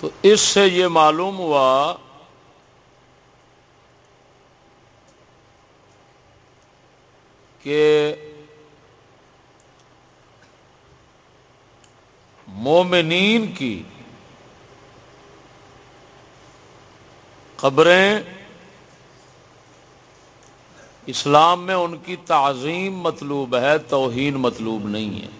تو اس سے یہ معلوم ہوا کہ مومنین کی قبریں اسلام میں ان کی تعظیم مطلوب ہے، توہین مطلوب نہیں ہے۔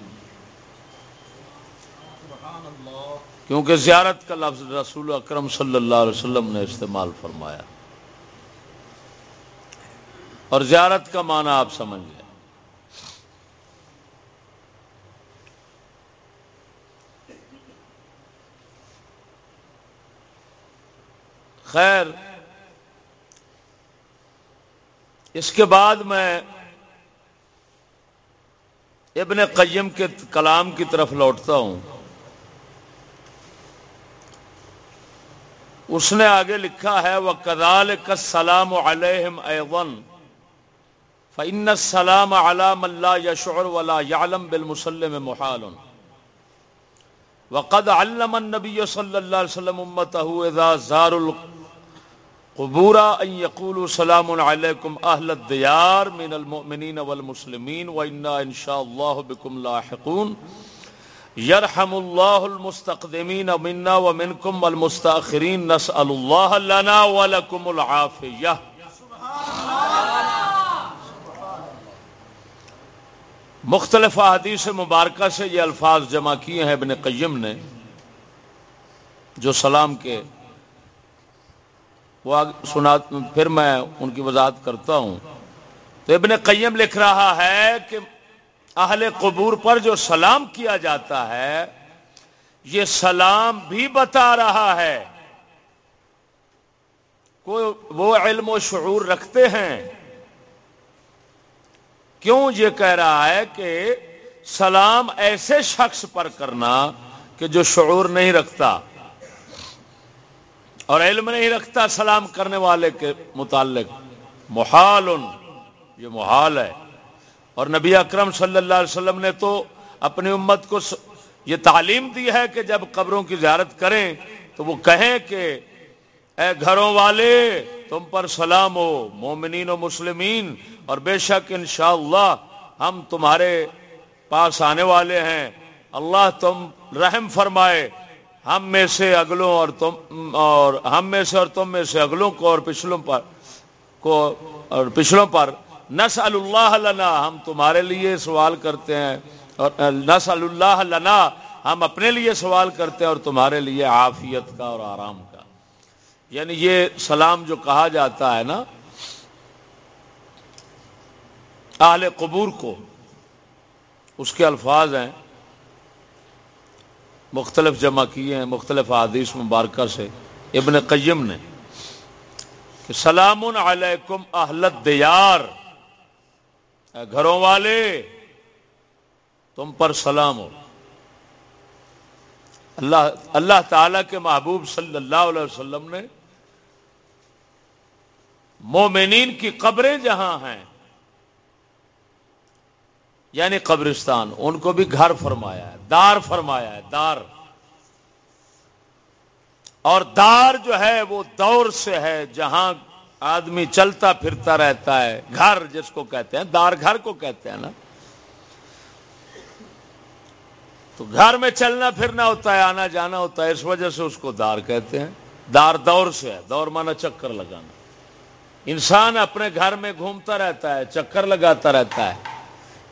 کیونکہ زیارت کا لفظ رسول اکرم صلی اللہ علیہ وسلم نے استعمال فرمایا۔ اور زیارت کا معنی آپ سمجھ لیں خیر، اس کے بعد میں ابن قیم کے کلام کی طرف لوٹتا ہوں۔ اس نے آگے لکھا ہے وہ کدال کا سلام علیہم ایون فن سلام علام اللہ یشعر ولا یعلم بالمسلم محال. وقد علم النبی صلی اللہ علیہ وسلم امته اذا زار قبورا ان یقولوا سلام علیکم اہل الدیار من المؤمنین والمسلمین وإنا انشاءاللہ بكم لاحقون یرحم اللہ المستقدمین منا ومنکم والمستاخرین نسأل اللہ لنا ولکم العافیہ مختلف احادیث مبارکہ سے یہ الفاظ جمع کیے ہیں ابن قیم نے، جو سلام کے، وہ سنا، پھر میں ان کی وضاحت کرتا ہوں۔ تو ابن قیم لکھ رہا ہے کہ اہل قبور پر جو سلام کیا جاتا ہے، یہ سلام بھی بتا رہا ہے۔ وہ علم و شعور رکھتے ہیں۔ کیوں یہ کہہ رہا ہے کہ سلام ایسے شخص پر کرنا کہ جو شعور نہیں رکھتا اور علم نہیں رکھتا سلام کرنے والے کے متعلق۔ محال، یہ محال ہے۔ اور نبی اکرم صلی اللہ علیہ وسلم نے تو اپنی امت کو یہ تعلیم دی ہے کہ جب قبروں کی زیارت کریں تو وہ کہیں کہ اے گھروں والے، تم پر سلام ہو، مومنین و مسلمین، اور بے شک انشاءاللہ ہم تمہارے پاس آنے والے ہیں۔ اللہ تم رحم فرمائے۔ ہم میں سے اگلوں اور تم اور ہم میں سے اور تم میں سے اگلوں کو اور پچھلوں پر کو اور پچھلوں پر نس اللہ لنا، ہم تمہارے لیے سوال کرتے ہیں، اور نس اللہ لنا، ہم اپنے لیے سوال کرتے ہیں اور تمہارے لیے عافیت کا اور آرام کا۔ یعنی یہ سلام جو کہا جاتا ہے نا، اہل قبور کو، اس کے الفاظ ہیں، مختلف جمع کیے ہیں، مختلف حادیث مبارکہ سے۔ ابن قیم نے کہ سلام علیکم اہلت دیار گھروں والے، تم پر سلام ہو۔ اللہ اللہ تعالی کے محبوب صلی اللہ علیہ وسلم نے مومنین کی قبریں جہاں ہیں یعنی قبرستان، ان کو بھی گھر فرمایا ہے، دار فرمایا ہے، دار۔ اور دار جو ہے وہ دور سے ہے، جہاں آدمی چلتا پھرتا رہتا ہے، گھر جس کو کہتے ہیں، دار گھر کو کہتے ہیں نا۔ تو گھر میں چلنا پھرنا ہوتا ہے، آنا جانا ہوتا ہے، اس وجہ سے اس کو دار کہتے ہیں۔ دار دور سے ہے، دور مانا چکر لگانا۔ انسان اپنے گھر میں گھومتا رہتا ہے، چکر لگاتا رہتا ہے۔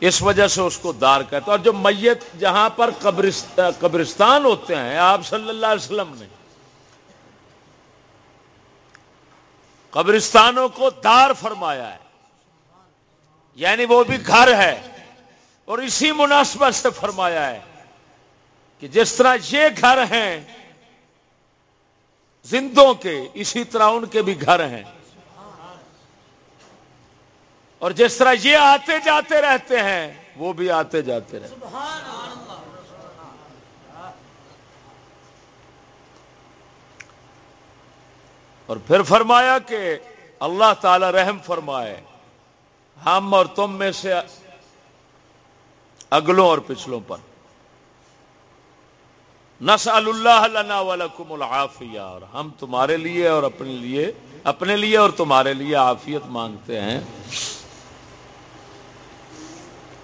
اس وجہ سے اس کو دار کہتے اور جو میت جہاں پر قبرستان ہوتے ہیں، آپ صلی اللہ علیہ وسلم نے قبرستانوں کو دار فرمایا ہے۔ یعنی وہ بھی گھر ہے۔ اور اسی مناسبت سے فرمایا ہے کہ جس طرح یہ گھر ہیں، زندوں کے، اسی طرح ان کے بھی گھر ہیں۔ اور جس طرح یہ آتے جاتے رہتے ہیں، وہ بھی آتے جاتے رہتے اور پھر فرمایا کہ اللہ تعالی رحم فرمائے۔ ہم اور تم میں سے اگلوں اور پچھلوں پر۔ نس اللہ لنا ولکم العافیہ۔ اور ہم تمہارے لیے اور اپنے لیے اپنے لیے اور تمہارے لیے عافیت مانگتے ہیں۔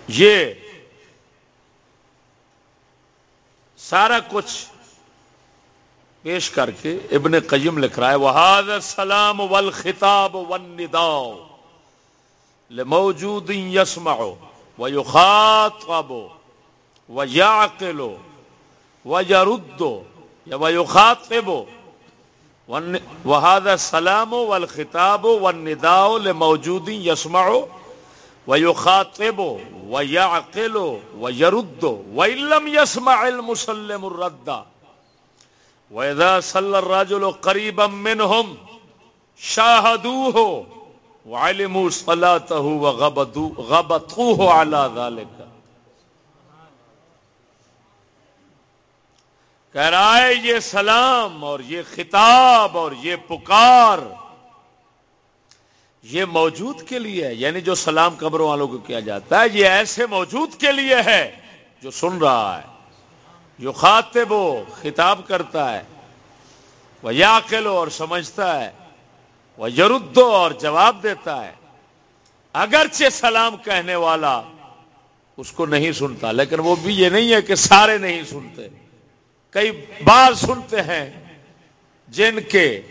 یہ سارا کچھ پیش کر کے ابن قیم لکھ رہا ہے وہاد سلام و خطاب ون ندا موجود یسما خاط و یا اکیلو السلام والخطاب والنداء لموجود يسمع ويخاطب ويعقل و ويخاطب وهذا السلام والخطاب والنداء لموجود يسمع ويخاطب ويعقل ويرد وإن لم يسمع المسلم الرد خطاب و نداؤ موجود یسما و وَإِذَا صَلَّ قَرِيبًا مِّنْهُمْ شَاهَدُوهُ صَلَاتَهُ عَلَى ذَلِكَ۔ کہہ رہا ہے یہ سلام اور یہ خطاب اور یہ پکار یہ موجود کے لیے ہے یعنی جو سلام قبروں والوں کو کیا جاتا ہے، یہ ایسے موجود کے لیے ہے جو سن رہا ہے۔ جو خاطب وہ خطاب کرتا ہے وہ یا اور سمجھتا ہے وہ یردو اور جواب دیتا ہے۔ اگرچہ سلام کہنے والا اس کو نہیں سنتا، لیکن وہ بھی یہ نہیں ہے کہ سارے نہیں سنتے۔ کئی بار سنتے ہیں جن کے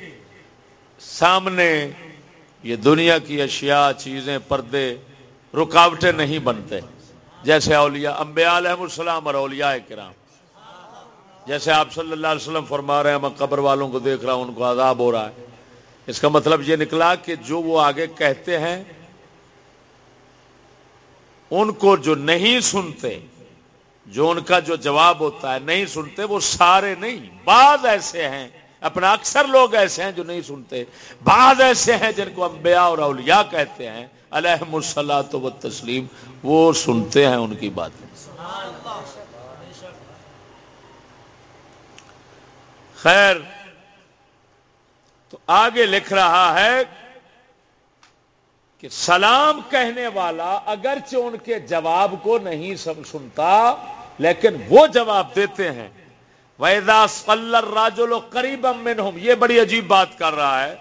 سامنے یہ دنیا کی اشیاء، چیزیں، پردے، رکاوٹیں نہیں بنتے، جیسے اولیاء انبیاء علیہ السلام اور اولیاء کرام۔ جیسے آپ صلی اللہ علیہ وسلم فرما رہے ہیں، میں قبر والوں کو دیکھ رہا ہوں، ان کو عذاب ہو رہا ہے۔ اس کا مطلب یہ نکلا کہ جو وہ آگے کہتے ہیں، ان کو جو نہیں سنتے، جو ان کا جو جواب ہوتا ہے نہیں سنتے، وہ سارے نہیں، بعض ایسے ہیں۔ اپنا اکثر لوگ ایسے ہیں جو نہیں سنتے۔ بعض ایسے ہیں جن کو انبیاء اور اولیاء کہتے ہیں۔ علیہ السلام و تسلیم وہ سنتے ہیں ان کی باتیں۔ خیر تو آگے لکھ رہا ہے کہ سلام کہنے والا اگرچہ ان کے جواب کو نہیں سنتا، لیکن وہ جواب دیتے ہیں۔ ویدا سلر راجولو قریب امن یہ بڑی عجیب بات کر رہا ہے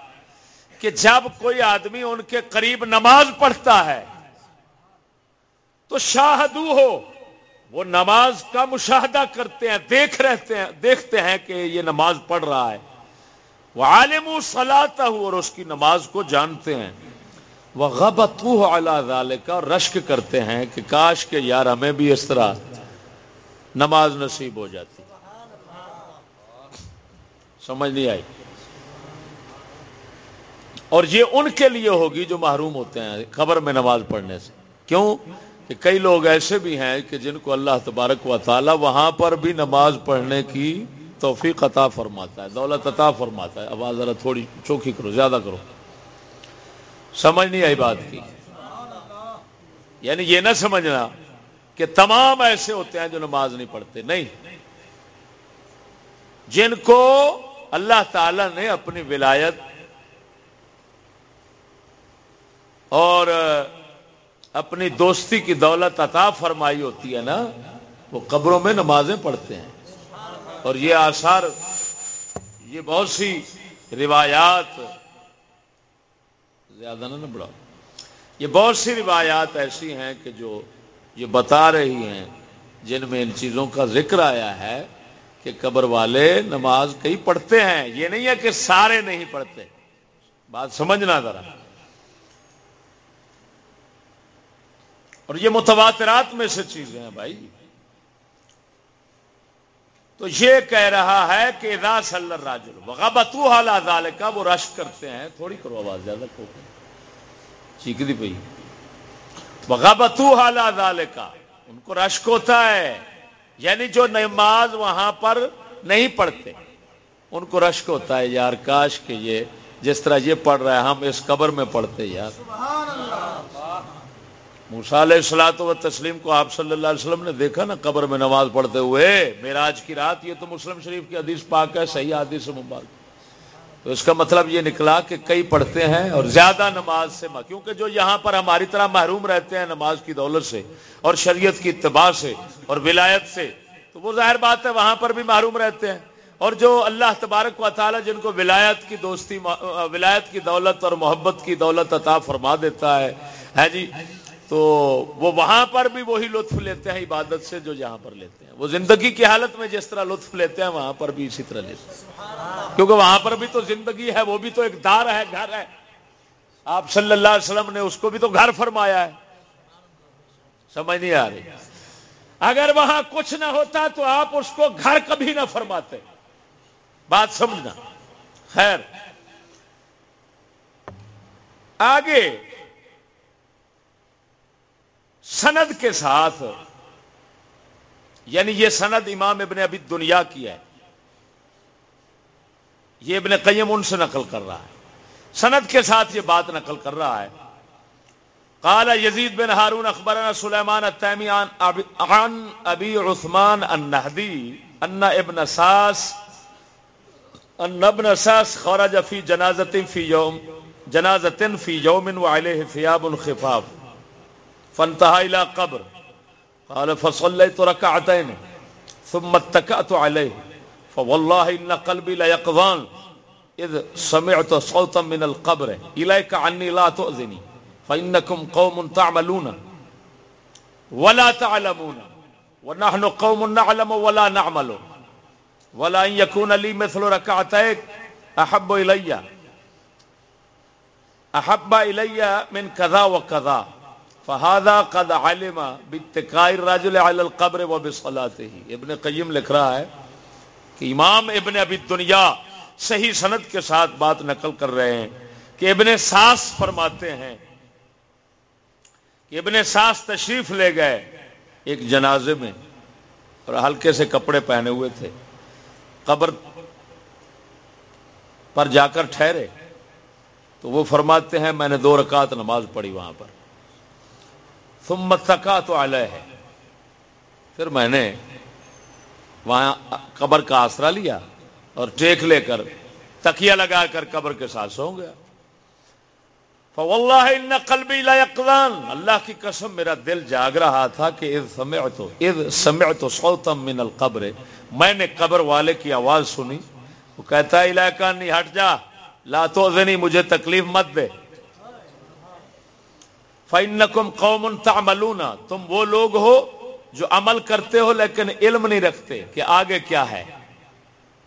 کہ جب کوئی آدمی ان کے قریب نماز پڑھتا ہے تو شاہدو ہو۔ وہ نماز کا مشاہدہ کرتے ہیں، دیکھ رہتے ہیں، دیکھتے ہیں کہ یہ نماز پڑھ رہا ہے۔ وہ عالم سلاتا اور اس کی نماز کو جانتے ہیں۔ وہ غبت اللہ کا رشک کرتے ہیں کہ کاش کے یار ہمیں بھی اس طرح نماز نصیب ہو جاتی۔ سمجھ نہیں آئی؟ اور یہ ان کے لیے ہوگی جو محروم ہوتے ہیں، خبر میں نماز پڑھنے سے۔ کیوں؟ کہ کئی لوگ ایسے بھی ہیں کہ جن کو اللہ تبارک و تعالی وہاں پر بھی نماز پڑھنے کی توفیق عطا فرماتا ہے، دولت عطا فرماتا ہے۔ آواز ذرا تھوڑی چوکھی کرو، زیادہ کرو۔ سمجھ نہیں آئی بات کی؟ یعنی یہ نہ سمجھنا کہ تمام ایسے ہوتے ہیں جو نماز نہیں پڑھتے۔ نہیں۔ جن کو اللہ تعالی نے اپنی ولایت اور اپنی دوستی کی دولت عطا فرمائی ہوتی ہے نا، وہ قبروں میں نمازیں پڑھتے ہیں۔ اور یہ آثار، یہ بہت سی روایات، زیادہ نہ بڑا یہ بہت سی روایات ایسی ہیں کہ جو یہ بتا رہی ہیں، جن میں ان چیزوں کا ذکر آیا ہے کہ قبر والے نماز کئی پڑھتے ہیں۔ یہ نہیں ہے کہ سارے نہیں پڑھتے۔ بات سمجھنا ذرا۔ اور یہ متواترات میں سے چیزیں ہیں بھائی۔ تو یہ کہہ رہا ہے کہ ادا صلی راجل وغبتو حال کا وہ رش کرتے ہیں۔ تھوڑی کرو آواز، زیادہ کرو۔ چیک دی پی وغبتو حال کا ان کو رشک ہوتا ہے۔ یعنی جو نماز وہاں پر نہیں پڑھتے، ان کو رشک ہوتا ہے۔ یار کاش کہ یہ، جس طرح یہ پڑھ رہا ہے ہم اس قبر میں پڑھتے یار۔ سبحان اللہ۔ علیہ السلاط و تسلیم کو آپ صلی اللہ علیہ وسلم نے دیکھا نا قبر میں نماز پڑھتے ہوئے؟ میرا آج کی رات یہ تو مسلم شریف کی حدیث پاک ہے، صحیح حدیث مبارک۔ تو اس کا مطلب یہ نکلا کہ کئی پڑھتے ہیں اور زیادہ نماز سے کیونکہ جو یہاں پر ہماری طرح محروم رہتے ہیں نماز کی دولت سے اور شریعت کی اتباع سے اور ولایت سے، تو وہ ظاہر بات ہے وہاں پر بھی محروم رہتے ہیں۔ اور جو اللہ تبارک و تعالی جن کو ولایت کی دوستی، ولایت کی دولت اور محبت کی دولت عطا فرما دیتا ہے۔ ہاں جی تو وہ وہاں پر بھی وہی لطف لیتے ہیں، عبادت سے جو یہاں پر لیتے ہیں۔ وہ زندگی کی حالت میں جس طرح لطف لیتے ہیں، وہاں پر بھی اسی طرح لیتے ہیں۔ کیونکہ وہاں پر بھی تو زندگی ہے، وہ بھی تو ایک دار ہے، گھر ہے۔ آپ صلی اللہ علیہ وسلم نے اس کو بھی تو گھر فرمایا ہے۔ سمجھ نہیں آ رہی۔ اگر وہاں کچھ نہ ہوتا تو آپ اس کو گھر کبھی نہ فرماتے۔ بات سمجھنا۔ خیر۔ آگے۔ سند کے ساتھ یعنی یہ سند امام ابن ابھی دنیا کی ہے۔ یہ ابن قیم ان سے نقل کر رہا ہے۔ سند کے ساتھ یہ بات نقل کر رہا ہے۔ قال یزید بن ہارون اخبرنا سلیمان التیمی عن ابی عثمان النہدی ان ابن ساس ان ابن ساس خرج فی جنازت فی یوم جنازت فی یوم وعلیہ ثیاب خفاف۔ فانتهى إلى قبر. قال فصليت ركعتين ثم اتكأت عليه. فوالله إن قلبي لا يقظان إذ سمعت صوتا من القبر. إليك عني لا تؤذني فإنكم قوم تعملون ولا تعلمون. ونحن قوم نعلم ولا نعمل. ولا إن يكون لي مثل ركعتيك أحب إلي. أحب إلي من كذا وكذا. فہذا قد علم بتقاء الرجل على القبر وبصلاته۔ ابن قیم لکھ رہا ہے کہ امام ابن ابی دنیا صحیح سند کے ساتھ بات نقل کر رہے ہیں کہ ابن ساس فرماتے ہیں کہ ابن ساس تشریف لے گئے ایک جنازے میں اور ہلکے سے کپڑے پہنے ہوئے تھے۔ قبر پر جا کر ٹھہرے تو وہ فرماتے ہیں میں نے دو رکعت نماز پڑھی وہاں پر۔ تم تکا تو آلے ہے پھر میں نے وہاں قبر کا آسرا لیا اور ٹیک لے کر تکیا لگا کر قبر کے ساتھ سو گیا۔ فواللہ ان قلبی لا یقظان۔ اللہ کی قسم، میرا دل جاگ رہا تھا کہ اذ سمعت اذ سمعت صوتا من القبر۔ میں نے قبر والے کی آواز سنی۔ وہ کہتا ہے علاقہ نہیں ہٹ جا۔ لا تو مجھے تکلیف مت دے۔ فَإِنَّكُمْ قَوْمٌ تَعْمَلُونَ۔ تم وہ لوگ ہو جو عمل کرتے ہو لیکن علم نہیں رکھتے کہ آگے کیا ہے۔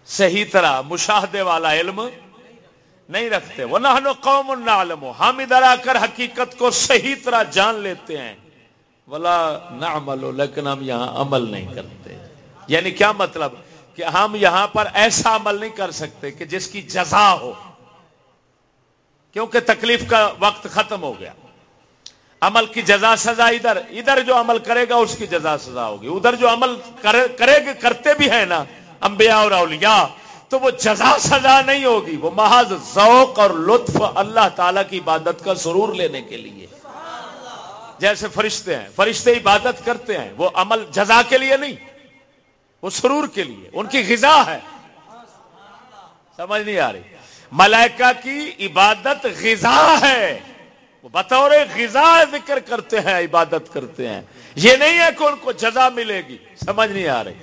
صحیح طرح مشاہدے والا علم نہیں رکھتے۔ وہ نہ قوم نعلم۔ ہم ادھر آ کر حقیقت کو صحیح طرح جان لیتے ہیں۔ بلا نہ عمل ہو لیکن ہم یہاں عمل نہیں کرتے۔ یعنی کیا مطلب؟ کہ ہم یہاں پر ایسا عمل نہیں کر سکتے کہ جس کی جزا ہو۔ کیونکہ تکلیف کا وقت ختم ہو گیا۔ عمل کی جزا سزا ادھر ادھر جو عمل کرے گا اس کی جزا سزا ہوگی۔ ادھر جو عمل کرے گا، کرتے بھی ہیں نا انبیاء اور اولیاء، تو وہ جزا سزا نہیں ہوگی۔ وہ محض ذوق اور لطف اللہ تعالی کی عبادت کا سرور لینے کے لیے۔ جیسے فرشتے ہیں، فرشتے عبادت کرتے ہیں، وہ عمل جزا کے لیے نہیں، وہ سرور کے لیے۔ ان کی غذا ہے۔ سمجھ نہیں آ رہی۔ ملائکہ کی عبادت غذا ہے۔ وہ بطور غذا ذکر کرتے ہیں، عبادت کرتے ہیں۔ یہ نہیں ہے کہ ان کو جزا ملے گی، سمجھ نہیں آ رہی۔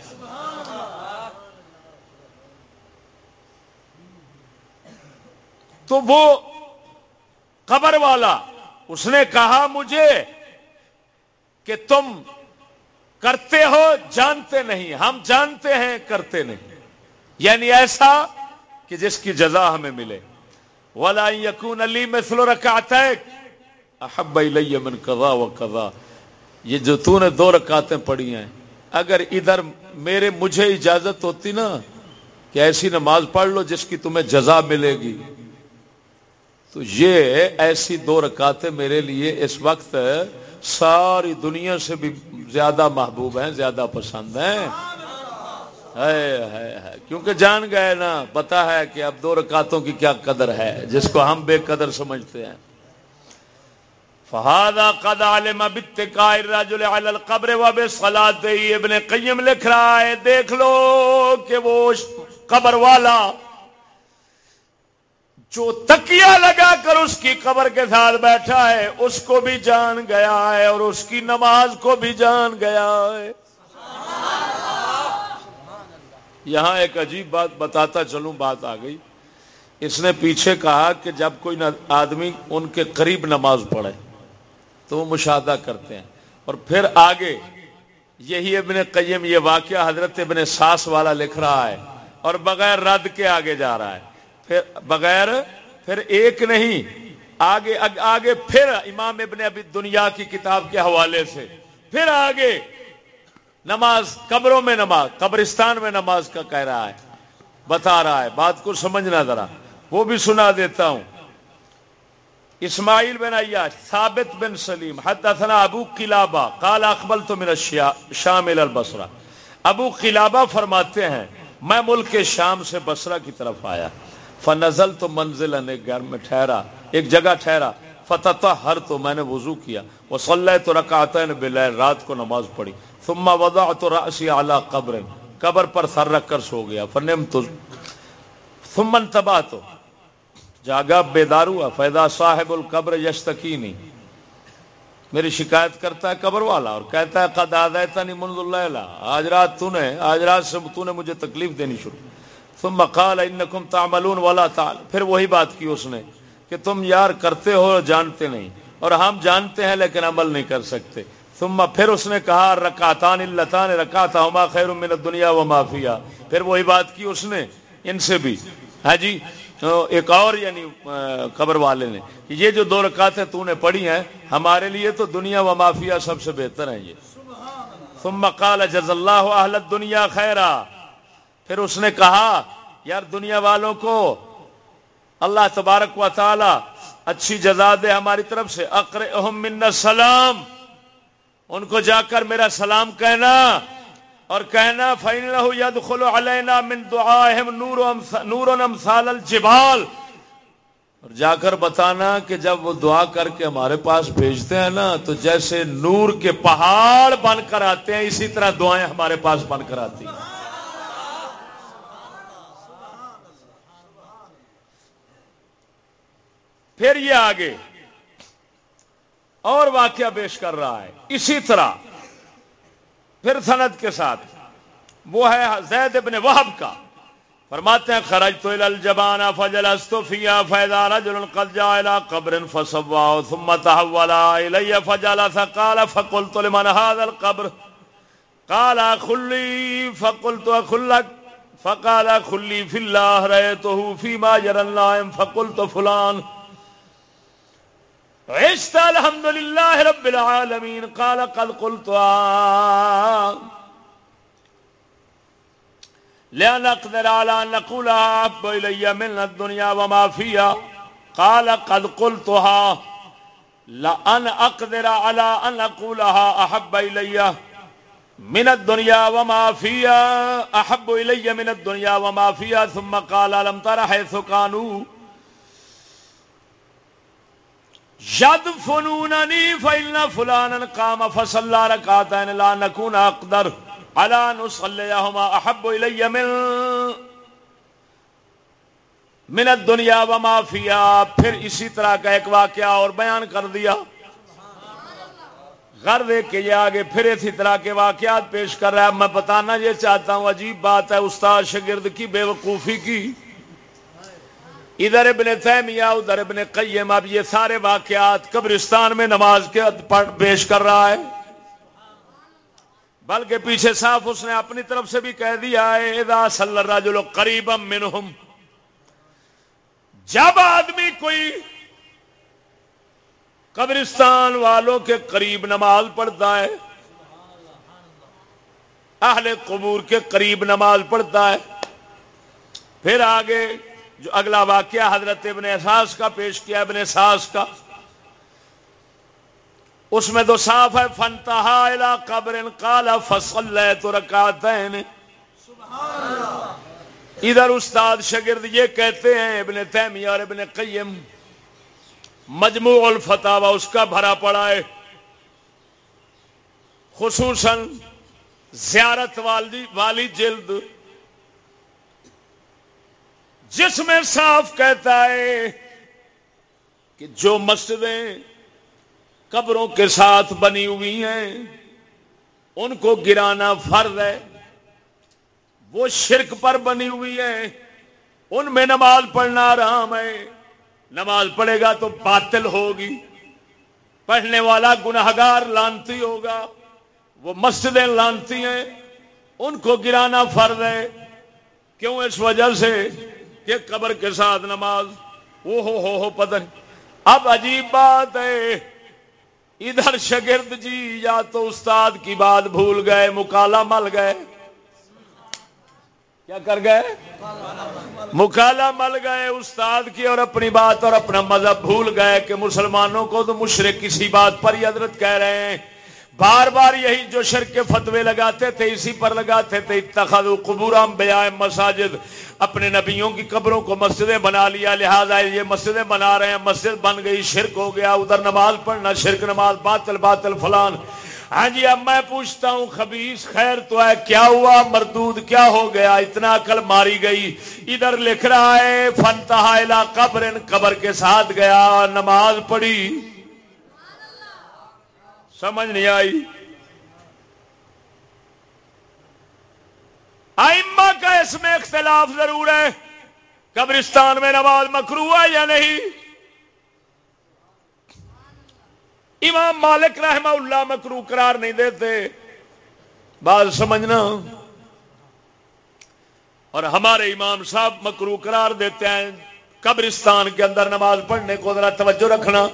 تو وہ قبر والا، اس نے کہا مجھے کہ تم کرتے ہو، جانتے نہیں۔ ہم جانتے ہیں، کرتے نہیں۔ یعنی ایسا کہ جس کی جزا ہمیں ملے۔ ولا یقون علی میں سلو رکھا احب الیہ من قضا و قضا. یہ جو تو نے دو رکعتیں پڑھی ہیں، اگر ادھر میرے مجھے اجازت ہوتی نا، کہ ایسی نماز پڑھ لو جس کی تمہیں جزا ملے گی۔ تو یہ ایسی دو رکعتیں میرے لیے اس وقت ساری دنیا سے بھی زیادہ محبوب ہیں، زیادہ پسند ہیں۔ کیونکہ جان گئے نا پتا ہے کہ اب دو رکعتوں کی کیا قدر ہے، جس کو ہم بے قدر سمجھتے ہیں۔ فہذا قد علم باتقاء الرجل على القبر وبصلاته. ابن قیم لکھ رہا ہے، دیکھ لو کہ وہ قبر والا جو تکیہ لگا کر اس کی قبر کے ساتھ بیٹھا ہے، اس کو بھی جان گیا ہے اور اس کی نماز کو بھی جان گیا ہے۔ یہاں ایک عجیب بات بتاتا چلوں، بات آ گئی۔ اس نے پیچھے کہا کہ جب کوئی آدمی ان کے قریب نماز پڑھے۔ تو وہ مشاہدہ کرتے ہیں۔ اور پھر آگے یہی ابن قیم یہ واقعہ حضرت ابن ساس والا لکھ رہا ہے اور بغیر رد کے آگے جا رہا ہے۔ پھر بغیر پھر ایک نہیں، آگے آگے پھر امام ابن ابھی دنیا کی کتاب کے حوالے سے۔ پھر آگے نماز، قبروں میں نماز، قبرستان میں نماز کا کہہ رہا ہے، بتا رہا ہے۔ بات کو سمجھنا ذرا، وہ بھی سنا دیتا ہوں۔ اسماعیل بن عیاش ثابت بن سلیم، حدثنا ابو قلابہ، قال اقبل تو میرا شامل البصرہ۔ ابو قلابہ فرماتے ہیں، میں ملک کے شام سے بسرا کی طرف آیا۔ فنزل تو منزل ایک گھر میں ٹھہرا، ایک جگہ ٹھہرا۔ فتح ہر تو میں نے وضو کیا۔ وہ صلی تو رکعتین بلیر رات کو نماز پڑھی۔ ثم وضعت رأسی علی قبر۔ قبر پر سر رکھ کر سو گیا۔ فنم تو ثم انتبہ تو جاگا بیدار ہوا فیدا صاحب القبر یشتکینی میری شکایت کرتا ہے قبر والا اور کہتا ہے، قد آدائتنی منذ اللہ آج رات تو نے، آج رات سے تو نے مجھے تکلیف دینی شروع۔ ثم قال انکم تعملون ولا تعال پھر وہی بات کی اس نے کہ تم یار کرتے ہو جانتے نہیں۔ اور ہم جانتے ہیں لیکن عمل نہیں کر سکتے۔ ثم پھر اس نے کہا رکاتان اللتان رکاتا ہما خیر من الدنیا و مافیا پھر وہی بات کی اس نے ان سے بھی۔ ہاں جی؟ ایک اور یعنی قبر والے نے یہ جو دو رکعتیں تو نے پڑھی ہیں، ہمارے لیے تو دنیا و مافیا سب سے بہتر ہیں یہ۔ ثم قال جز اللہ اہل دنیا خیرا۔ پھر اس نے کہا، یار دنیا والوں کو اللہ تبارک و تعالی اچھی جزا دے ہماری طرف سے۔ اقر من سلام ان کو جا کر میرا سلام کہنا۔ اور کہنا فین ید خلو علینا من دعائہم نور نور امثال الجبال۔ اور جا کر بتانا کہ جب وہ دعا کر کے ہمارے پاس بھیجتے ہیں نا، تو جیسے نور کے پہاڑ بن کر آتے ہیں، اسی طرح دعائیں ہمارے پاس بن کر آتی ہیں۔ پھر یہ آگے اور واقعہ پیش کر رہا ہے۔ اسی طرح پھر سند کے ساتھ۔ وہ ہے زید ابن وحب کا۔ فرماتے ہیں خرج تو الجبان فجل استفیا فیضا رجل قد جاء الى قبر فسوا ثم تحول الي فجلس، قال، فقلت لمن هذا القبر؟ قال خلي فقلت اخلك فقال خلي في الله رايته فيما يرى النائم، فقلت فلان. عشت الحمد لله رب العالمين قال قد قلت لأن أقدر على أن نقولها أحب إلي من الدنيا وما فيها. قال قد قلتها. لأن أقدر على أن نقولها أحب إلي من الدنيا وما فيها. أحب إلي من الدنيا وما فيها. ثم قال لم تر حيث كانوا ید فنوننی فإن فلانا قام فصلى ركعتين لا نكون أقدر على ان اصليهما احب الي من من الدنيا وما فيها پھر اسی طرح کا ایک واقعہ اور بیان کر دیا غر دیکھ کے یہ آگے پھر اسی طرح کے واقعات پیش کر رہا ہے۔ میں بتانا یہ چاہتا ہوں عجیب بات ہے، استاد شگرد کی بے وقوفی کی۔ ادھر ابن تیمیہ، ادھر ابن قیم، اب یہ سارے واقعات قبرستان میں نماز کے پیش کر رہا ہے۔ بلکہ پیچھے صاف اس نے اپنی طرف سے بھی کہہ دیا ہے ادا صلی الرجل قریب منہم۔ جب آدمی کوئی قبرستان والوں کے قریب نماز پڑھتا ہے، اہل قبور کے قریب نماز پڑھتا ہے، پھر آگے جو اگلا واقعہ حضرت ابن احساس کا پیش کیا، ابن احساس کا۔ اس میں تو صاف ہے فنتہا قبر کالا فصل تو رکعتین۔ ادھر استاد شگرد یہ کہتے ہیں، ابن تیمیہ اور ابن قیم، مجموع الفتاوا اس کا بھرا پڑا ہے۔ خصوصاً زیارت والی والی جلد۔ جس میں صاف کہتا ہے کہ جو مسجدیں قبروں کے ساتھ بنی ہوئی ہیں، ان کو گرانا فرض ہے، وہ شرک پر بنی ہوئی ہے ان میں نماز پڑھنا آرام ہے۔ نماز پڑھے گا تو باطل ہوگی، پڑھنے والا گناہگار لانتی ہوگا، وہ مسجدیں لانتی ہیں، ان کو گرانا فرض ہے۔ کیوں؟ اس وجہ سے کہ قبر کے ساتھ نماز، وہ ہو ہو ہو پتہ نہیں اب عجیب بات ہے، ادھر شگرد جی یا تو استاد کی بات بھول گئے، مکالا مل گئے۔ کیا کر گئے؟ مکالا مل گئے، استاد کی اور اپنی بات اور اپنا مذہب بھول گئے کہ مسلمانوں کو تو مشرق کسی بات پر ہی حضرت کہہ رہے ہیں۔ بار بار یہی جو شرک کے فتوے لگاتے تھے، اسی پر لگاتے تھے اتخذ قبورام بیا مساجد اپنے نبیوں کی قبروں کو مسجدیں بنا لیا، لہذا یہ مسجدیں بنا رہے ہیں۔ مسجد بن گئی، شرک ہو گیا۔ ادھر نماز پڑھنا، شرک نماز، باطل باطل، فلان۔ ہاں جی اب میں پوچھتا ہوں خبیص خیر تو ہے، کیا ہوا؟ مردود کیا ہو گیا؟ اتنا عقل ماری گئی۔ ادھر لکھ رہا ہے فنتہا قبر قبر کے ساتھ گیا، نماز پڑھی۔ سمجھ نہیں آئی۔ آئمہ کا اس میں اختلاف ضرور ہے۔ قبرستان میں نماز مکرو ہے یا نہیں؟ امام مالک رحمہ اللہ مکرو قرار نہیں دیتے۔ بات سمجھنا۔ اور ہمارے امام صاحب مکرو قرار دیتے ہیں۔ قبرستان کے اندر نماز پڑھنے کو ذرا توجہ رکھنا۔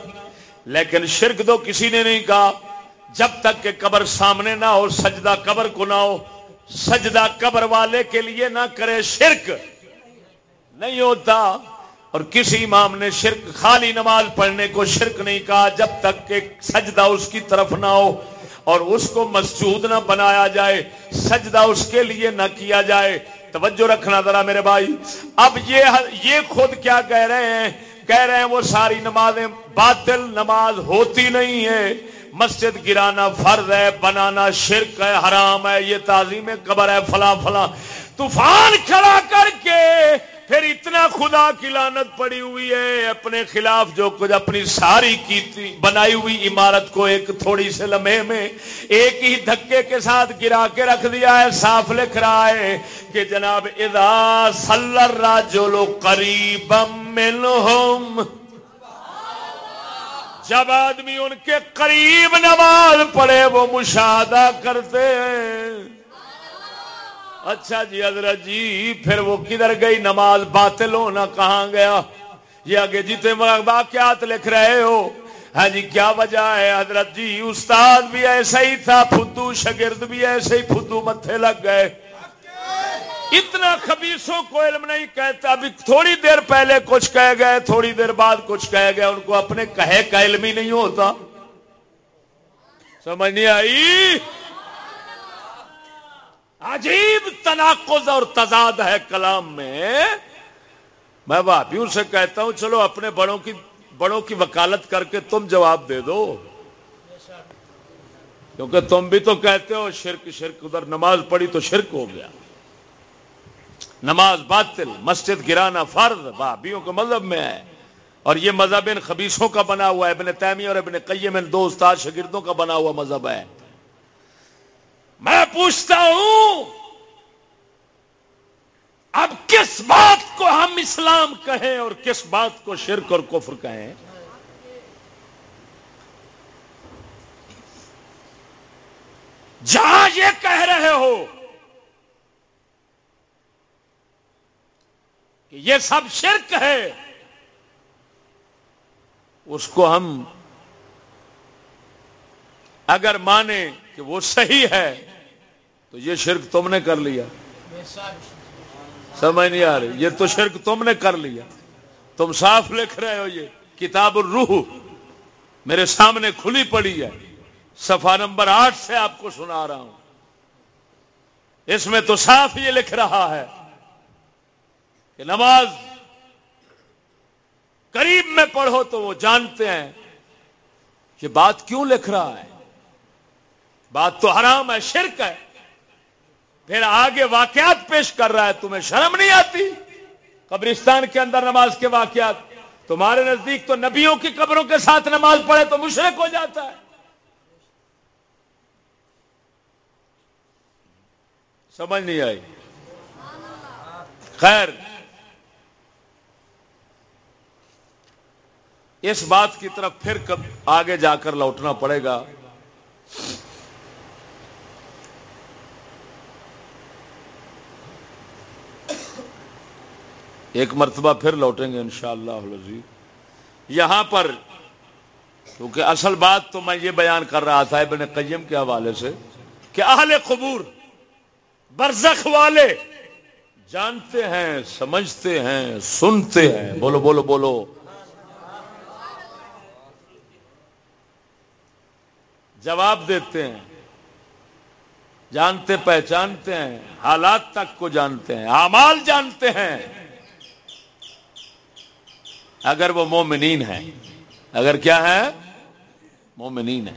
لیکن شرک تو کسی نے نہیں کہا۔ جب تک کہ قبر سامنے نہ ہو، سجدہ قبر کو نہ ہو سجدہ قبر والے کے لیے نہ کرے شرک۔ نہیں ہوتا۔ اور کسی امام نے شرک، خالی نماز پڑھنے کو شرک نہیں کہا جب تک کہ سجدہ اس کی طرف نہ ہو اور اس کو مسجود نہ بنایا جائے، سجدہ اس کے لیے نہ کیا جائے۔ توجہ رکھنا ذرا میرے بھائی۔ اب یہ یہ خود کیا کہہ رہے ہیں؟ کہہ رہے ہیں وہ ساری نمازیں باطل، نماز ہوتی نہیں ہے۔ مسجد گرانا فرض ہے، بنانا شرک ہے، حرام ہے، یہ تعظیم قبر ہے، فلاں فلاں۔ طوفان کھڑا کر کے پھر اتنا خدا کی لانت پڑی ہوئی ہے، اپنے خلاف جو کچھ اپنی ساری کی بنائی ہوئی عمارت کو ایک تھوڑی سے لمحے میں ایک ہی دھکے کے ساتھ گرا کے رکھ دیا ہے، صاف لکھ رہا ہے کہ جناب ادا سلر راجو لو قریب جب آدمی ان کے قریب نماز پڑھے، وہ مشاہدہ کرتے ہیں۔ اچھا جی حضرت جی پھر وہ کدھر گئی؟ نماز باطل ہونا کہاں گیا؟ یہ آگے جیتے واقعات لکھ رہے ہو۔ ہاں جی کیا وجہ ہے حضرت جی؟ استاد بھی ایسا ہی تھا فدو شگرد بھی ایسے ہی فدو متھے لگ گئے۔ اتنا خبیصوں کو علم نہیں کہتا۔ ابھی تھوڑی دیر پہلے کچھ کہہ گئے، تھوڑی دیر بعد کچھ کہہ گئے۔ ان کو اپنے کہے کا علم ہی نہیں ہوتا۔ سمجھ نہیں آئی؟ عجیب تناقض اور تضاد ہے کلام میں۔ میں بھابھیوں سے کہتا ہوں، چلو اپنے بڑوں کی بڑوں کی وکالت کر کے تم جواب دے دو۔ کیونکہ تم بھی تو کہتے ہو، شرک شرک، ادھر نماز پڑھی تو شرک ہو گیا۔ نماز باطل، مسجد گرانا فرض بھابھیوں کے مذہب میں ہے۔ اور یہ مذہب ان خبیصوں کا بنا ہوا ہے، ابن تیمی اور ابن قیم ان دو استاد شاگردوں کا بنا ہوا مذہب ہے۔ میں پوچھتا ہوں، اب کس بات کو ہم اسلام کہیں اور کس بات کو شرک اور کفر کہیں؟ جہاں یہ کہہ رہے ہو کہ یہ سب شرک ہے۔ اس کو ہم اگر مانے کہ وہ صحیح ہے، تو یہ شرک تم نے کر لیا۔ سمجھ نہیں آ رہی۔ یہ تو شرک تم نے کر لیا۔ تم صاف لکھ رہے ہو یہ۔ کتاب الروح میرے سامنے کھلی پڑی ہے۔ صفحہ نمبر آٹھ سے آپ کو سنا رہا ہوں۔ اس میں تو صاف یہ لکھ رہا ہے۔ کہ نماز قریب میں پڑھو تو وہ جانتے ہیں کہ بات کیوں لکھ رہا ہے۔ بات تو حرام ہے، شرک ہے۔ پھر آگے واقعات پیش کر رہا ہے، تمہیں شرم نہیں آتی؟ قبرستان کے اندر نماز کے واقعات۔ تمہارے نزدیک تو نبیوں کی قبروں کے ساتھ نماز پڑھے تو مشرق ہو جاتا ہے۔ سمجھ نہیں آئی؟ خیر۔ اس بات کی طرف پھر کب آگے جا کر لوٹنا پڑے گا؟ ایک مرتبہ پھر لوٹیں گے انشاءاللہ شاء یہاں پر، کیونکہ اصل بات تو میں یہ بیان کر رہا تھا ابن قیم کے حوالے سے کہ اہل قبور، برزخ والے جانتے ہیں، سمجھتے ہیں، سنتے ہیں۔ بولو بولو بولو۔ جواب دیتے ہیں، جانتے پہچانتے ہیں، حالات تک کو جانتے ہیں، اعمال جانتے ہیں۔ اگر وہ مومنین ہیں، اگر کیا ہے مومنین ہیں۔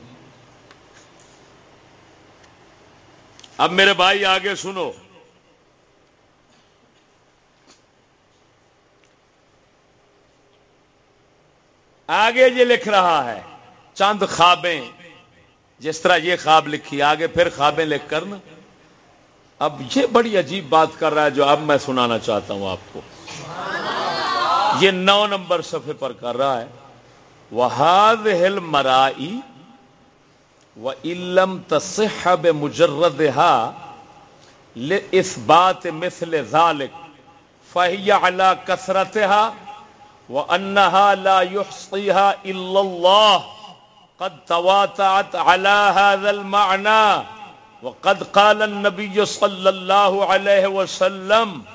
اب میرے بھائی آگے سنو۔ آگے یہ لکھ رہا ہے، چند خوابیں۔ جس طرح یہ خواب لکھی، آگے پھر خوابیں لکھ کر نا۔ اب یہ بڑی عجیب بات کر رہا ہے جو اب میں سنانا چاہتا ہوں آپ کو۔ یہ نو نمبر صفحے پر کر رہا ہے۔ وہاد ہل مرائی و علم تصحب مجرد اس بات مثل ذالک فہیا اللہ کثرت و انہا لا يحصيها الا اللہ قد تواتعت على هذا المعنى وقد قال النبي صلى الله عليه وسلم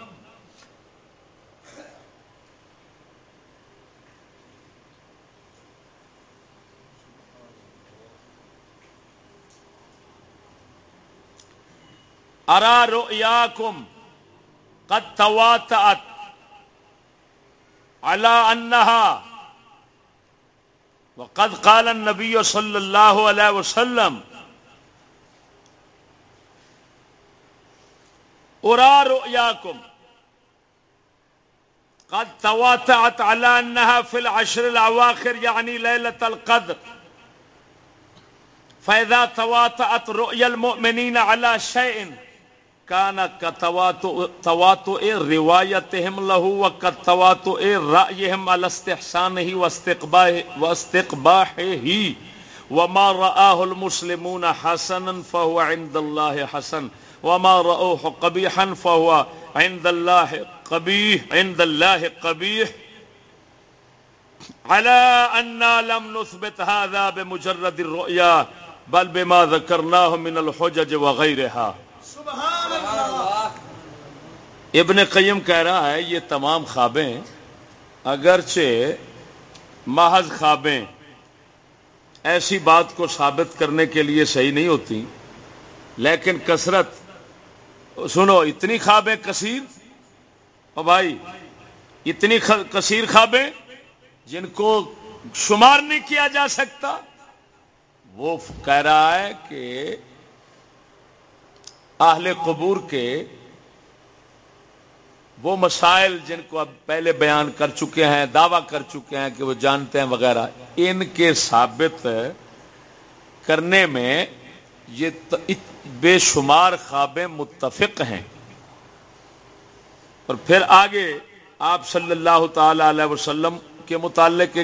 ارا رؤياكم قد تواتعت على أنها وقد قال النبي صلى الله عليه وسلم أرى رؤياكم. قد تواتعت على أنها في العشر الأواخر يعني ليلة القدر. فإذا تواتعت رؤيا المؤمنين على شيء کانا کا تواتو تواتو اے روایت لہو و کا تواتو اے رأیہم الاستحسان ہی واستقباح ہی وما رآه المسلمون حسنا فهو عند الله حسن. وما رأوه قبيحا فهو عند الله قبيح عند الله قبيح. على أننا لم نثبت هذا بمجرد الرؤيا بل بما ذكرناه من الحجج وغيرها. ابن قیم کہہ رہا ہے، یہ تمام خوابیں اگرچہ محض خوابیں ایسی بات کو ثابت کرنے کے لیے صحیح نہیں ہوتی، لیکن کثرت، سنو، اتنی خوابیں کثیر؟ اور بھائی، اتنی کثیر خوابیں جن کو شمار نہیں کیا جا سکتا؟ وہ کہہ رہا ہے کہ اہل قبور کے وہ مسائل جن کو اب پہلے بیان کر چکے ہیں، دعویٰ کر چکے ہیں کہ وہ جانتے ہیں وغیرہ، ان کے ثابت کرنے میں یہ بے شمار خوابیں متفق ہیں۔ اور پھر آگے آپ صلی اللہ تعالی علیہ وسلم کے متعلق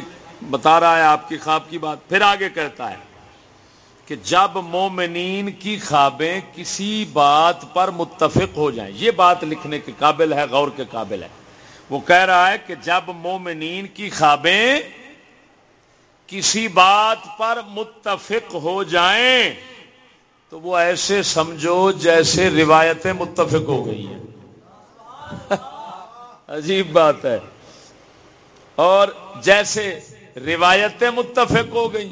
بتا رہا ہے آپ کی خواب کی بات، پھر آگے کہتا ہے۔ کہ جب مومنین کی خوابیں کسی بات پر متفق ہو جائیں، یہ بات لکھنے کے قابل ہے، غور کے قابل ہے۔ وہ کہہ رہا ہے کہ جب مومنین کی خوابیں کسی بات پر متفق ہو جائیں، تو وہ ایسے سمجھو جیسے روایتیں متفق ہو گئی ہیں۔ عجیب بات ہے۔ اور جیسے روایتیں متفق ہو گئی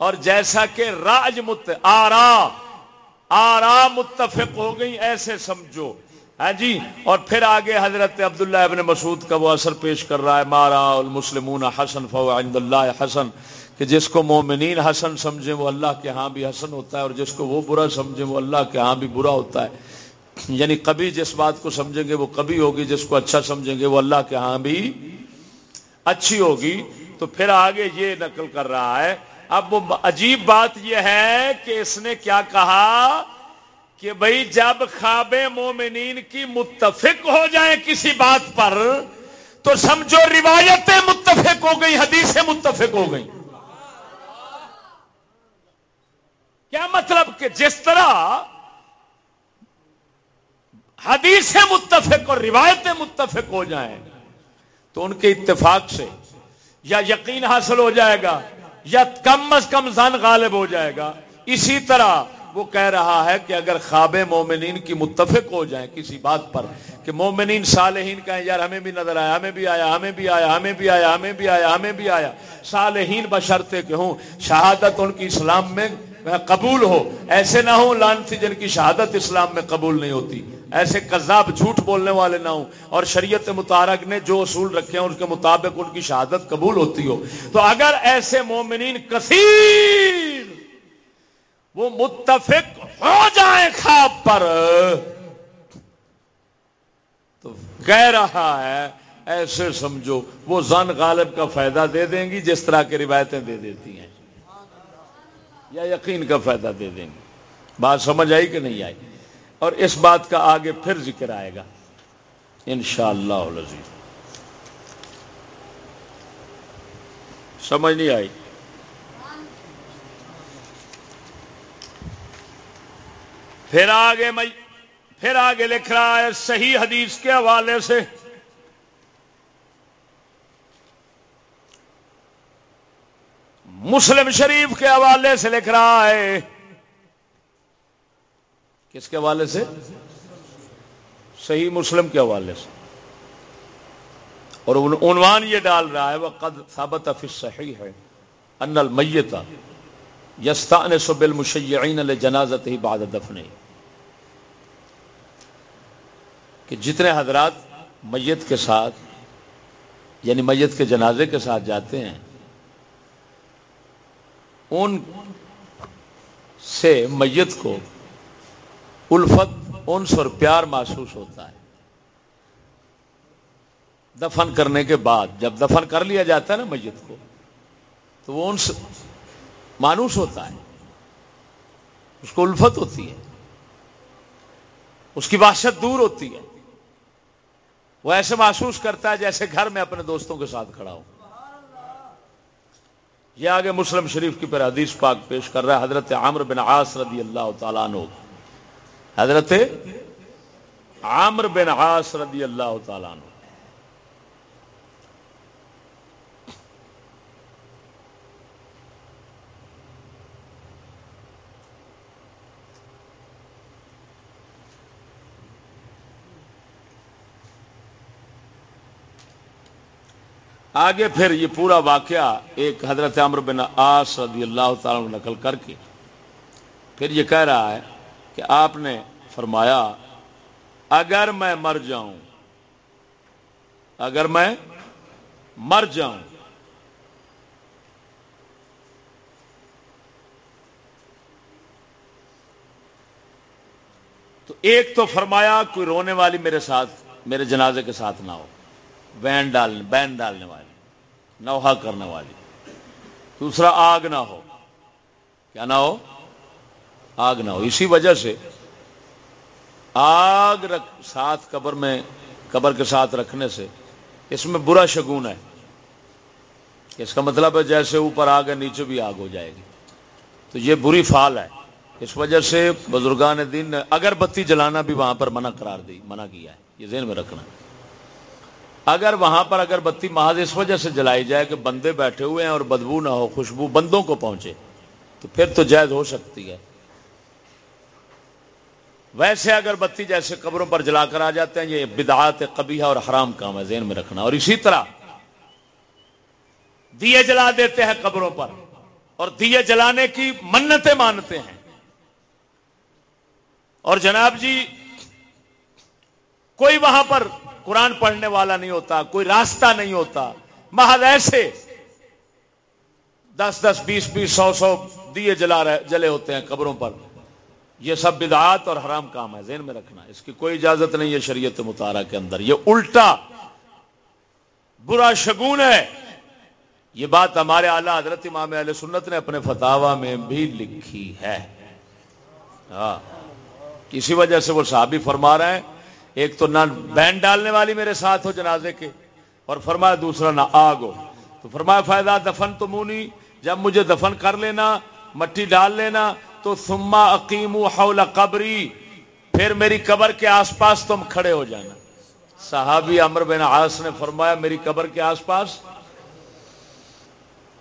اور جیسا کہ راج مت آرا آرا متفق ہو گئی ایسے سمجھو۔ ہاں جی؟ اور پھر آگے حضرت عبداللہ ابن مسعود کا وہ اثر پیش کر رہا ہے مارا المسلمون حسن فو عند اللہ حسن۔ کہ جس کو مومنین حسن سمجھیں، وہ اللہ کے ہاں بھی حسن ہوتا ہے، اور جس کو وہ برا سمجھیں، وہ اللہ کے ہاں بھی برا ہوتا ہے۔ یعنی کبھی جس بات کو سمجھیں گے، وہ کبھی ہوگی، جس کو اچھا سمجھیں گے، وہ اللہ کے ہاں بھی اچھی ہوگی۔ تو پھر آگے یہ نقل کر رہا ہے اب وہ عجیب بات یہ ہے کہ اس نے کیا کہا کہ بھائی جب خواب مومنین کی متفق ہو جائیں کسی بات پر، تو سمجھو روایتیں متفق ہو گئی، حدیثیں متفق ہو گئی۔ کیا مطلب کہ جس طرح حدیثیں متفق اور روایتیں متفق ہو جائیں، تو ان کے اتفاق سے یا یقین حاصل ہو جائے گا۔ یا کم از کم زن غالب ہو جائے گا۔ اسی طرح وہ کہہ رہا ہے کہ اگر خواب مومنین کی متفق ہو جائیں کسی بات پر کہ مومنین صالحین کہیں، یار ہمیں بھی نظر آیا، ہمیں بھی آیا، ہمیں بھی آیا، ہمیں بھی آیا، ہمیں بھی آیا، ہمیں بھی آیا۔ صالحین بشرتے کہ ہوں، شہادت ان کی اسلام میں قبول ہو۔ ایسے نہ ہوں لانتی جن کی شہادت اسلام میں قبول نہیں ہوتی۔ ایسے کذاب جھوٹ بولنے والے نہ ہوں۔ اور شریعت متارک نے جو اصول رکھے ہیں اس کے مطابق ان کی شہادت قبول ہوتی ہو۔ تو اگر ایسے مومنین کثیر وہ متفق ہو جائیں خواب پر، تو کہہ رہا ہے، ایسے سمجھو، وہ زن غالب کا فائدہ دے دیں گی جس طرح کی روایتیں دے دیتی ہیں۔ یا یقین کا فائدہ دے دیں گے۔ بات سمجھ آئی کہ نہیں آئی؟ اور اس بات کا آگے پھر ذکر آئے گا۔ ان شاء اللہ سمجھ نہیں آئی؟ پھر آگے میں پھر آگے لکھ رہا ہے، صحیح حدیث کے حوالے سے مسلم شریف کے حوالے سے لکھ رہا ہے۔ کس کے حوالے سے؟ صحیح مسلم کے حوالے سے۔ اور عنوان یہ ڈال رہا ہے وہ قد ثابت افس صحیح ہے ان المیتا یستان سب المشین جنازت ہی بعد دفن کہ جتنے حضرات میت کے ساتھ یعنی میت کے جنازے کے ساتھ جاتے ہیں ان سے میت کو الفت، انس اور پیار محسوس ہوتا ہے۔ دفن کرنے کے بعد جب دفن کر لیا جاتا ہے نا میت کو، تو وہ انس مانوس ہوتا ہے۔ اس کو الفت ہوتی ہے۔ اس کی وحشت دور ہوتی ہے۔ وہ ایسے محسوس کرتا ہے جیسے گھر میں اپنے دوستوں کے ساتھ کھڑا ہو۔ یہ آگے مسلم شریف کی پھر حدیث پاک پیش کر رہا ہے، حضرت عامر بن عاص رضی اللہ تعالیٰ عنہ۔ حضرت عامر بن عاص رضی اللہ تعالیٰ عنہ۔ آگے پھر یہ پورا واقعہ ایک حضرت عمر بن آس رضی اللہ تعالیٰ نقل کر کے پھر یہ کہہ رہا ہے کہ آپ نے فرمایا، اگر میں مر جاؤں، اگر میں مر جاؤں، تو ایک تو فرمایا، کوئی رونے والی میرے ساتھ، میرے جنازے کے ساتھ نہ ہو۔ بین ڈالنے بین ڈالنے والی نوحا کرنے والی۔ دوسرا، آگ نہ ہو۔ کیا نہ ہو؟ آگ نہ ہو۔ اسی وجہ سے آگ رکھ، ساتھ قبر میں، قبر کے ساتھ رکھنے سے اس میں برا شگون ہے۔ اس کا مطلب ہے جیسے اوپر آگ ہے، نیچے بھی آگ ہو جائے گی۔ تو یہ بری فال ہے۔ اس وجہ سے بزرگان دین نے اگر بتی جلانا بھی وہاں پر منع قرار دی، منع کیا ہے۔ یہ ذہن میں رکھنا۔ اگر وہاں پر اگر بتی محض اس وجہ سے جلائی جائے کہ بندے بیٹھے ہوئے ہیں اور بدبو نہ ہو، خوشبو بندوں کو پہنچے، تو پھر تو جائز ہو سکتی ہے۔ ویسے اگر بتی جیسے قبروں پر جلا کر آ جاتے ہیں، یہ بدعات قبیہ اور حرام کام ہے ذہن میں رکھنا۔ اور اسی طرح دیے جلا دیتے ہیں قبروں پر، اور دیے جلانے کی منتیں مانتے ہیں۔ اور جناب جی کوئی وہاں پر قرآن پڑھنے والا نہیں ہوتا، کوئی راستہ نہیں ہوتا۔ محض ایسے دس دس، بیس بیس، سو سو دیے جلا رہے، جلے ہوتے ہیں قبروں پر۔ یہ سب بدعات اور حرام کام ہے، ذہن میں رکھنا۔ اس کی کوئی اجازت نہیں ہے شریعت مطالعہ کے اندر۔ یہ الٹا برا شگون ہے۔ یہ بات ہمارے اعلیٰ حضرت امام علیہ سنت نے اپنے فتوا میں بھی لکھی ہے۔ ہاں کسی وجہ سے وہ صحابی فرما رہے ہیں۔ ایک تو نہ بینڈ ڈالنے والی میرے ساتھ ہو جنازے کے اور فرمایا دوسرا نہ آگ ہو۔ تو فرمایا فائدہ دفن تو مونی جب مجھے دفن کر لینا، مٹی ڈال لینا، تو سما عقیم حول قبری، پھر میری قبر کے آس پاس تم کھڑے ہو جانا۔ صحابی امر بن عاص نے فرمایا، میری قبر کے آس پاس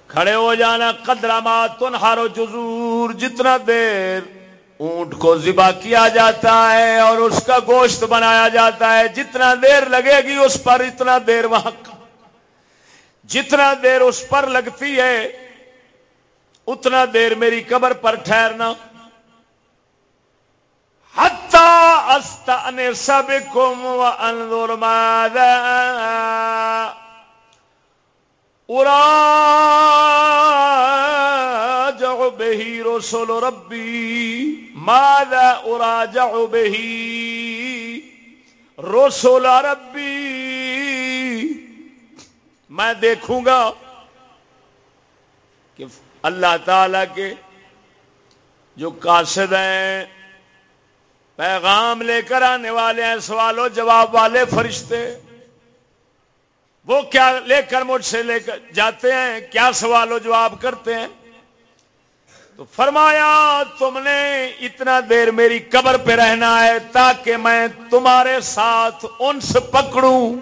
کھڑے ہو جانا قدرامات تنہارو جزور، جتنا دیر اونٹ کو ذبح کیا جاتا ہے اور اس کا گوشت بنایا جاتا ہے۔ جتنا دیر لگے گی اس پر اتنا دیر وہاں جتنا دیر اس پر لگتی ہے، اتنا دیر میری قبر پر ٹھہرنا۔ سب کم اندور ارا جگ بہی رسول ربی ماد ارا جگ رسول ربی میں دیکھوں گا کہ اللہ تعالی کے جو قاصد ہیں، پیغام لے کر آنے والے ہیں، سوال و جواب والے فرشتے، وہ کیا لے کر مجھ سے لے کر جاتے ہیں؟ کیا سوال و جواب کرتے ہیں؟ تو فرمایا، تم نے اتنا دیر میری قبر پہ رہنا ہے تاکہ میں تمہارے ساتھ ان سے پکڑوں۔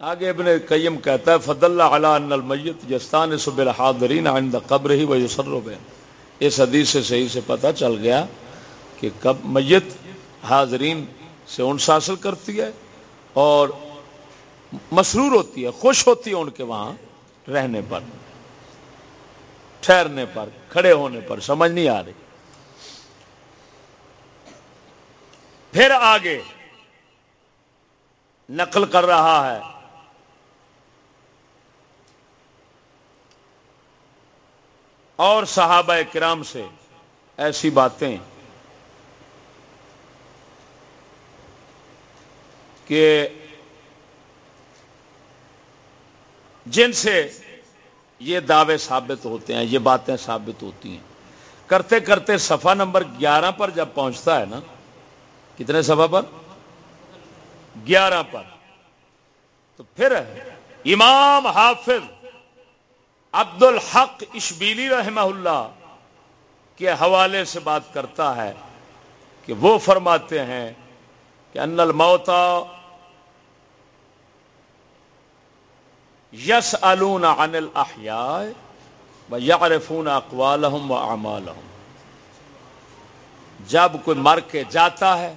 آگے ابن قیم کہتا ہے فد اللہ ان المیت جستان سب الحاضرین عند قبر ہی وہ یسر اس حدیث سے صحیح سے پتہ چل گیا کہ کب میت حاضرین سے انس حاصل کرتی ہے اور مسرور ہوتی ہے، خوش ہوتی ہے ان کے وہاں رہنے پر۔ ٹھہرنے پر، کھڑے ہونے پر، سمجھ نہیں آ رہی۔ پھر آگے نقل کر رہا ہے۔ اور صحابہ کرام سے ایسی باتیں کہ جن سے یہ دعوے ثابت ہوتے ہیں، یہ باتیں ثابت ہوتی ہیں۔ کرتے کرتے سفا نمبر گیارہ پر جب پہنچتا ہے نا، کتنے سفا پر؟ گیارہ پر۔ تو پھر امام حافظ عبد الحق اشبیلی رحمہ اللہ کے حوالے سے بات کرتا ہے کہ وہ فرماتے ہیں کہ ان الموتا یس الون عن الاحیاء و یعرفون اقوالہم و اعمالہم جب کوئی مر کے جاتا ہے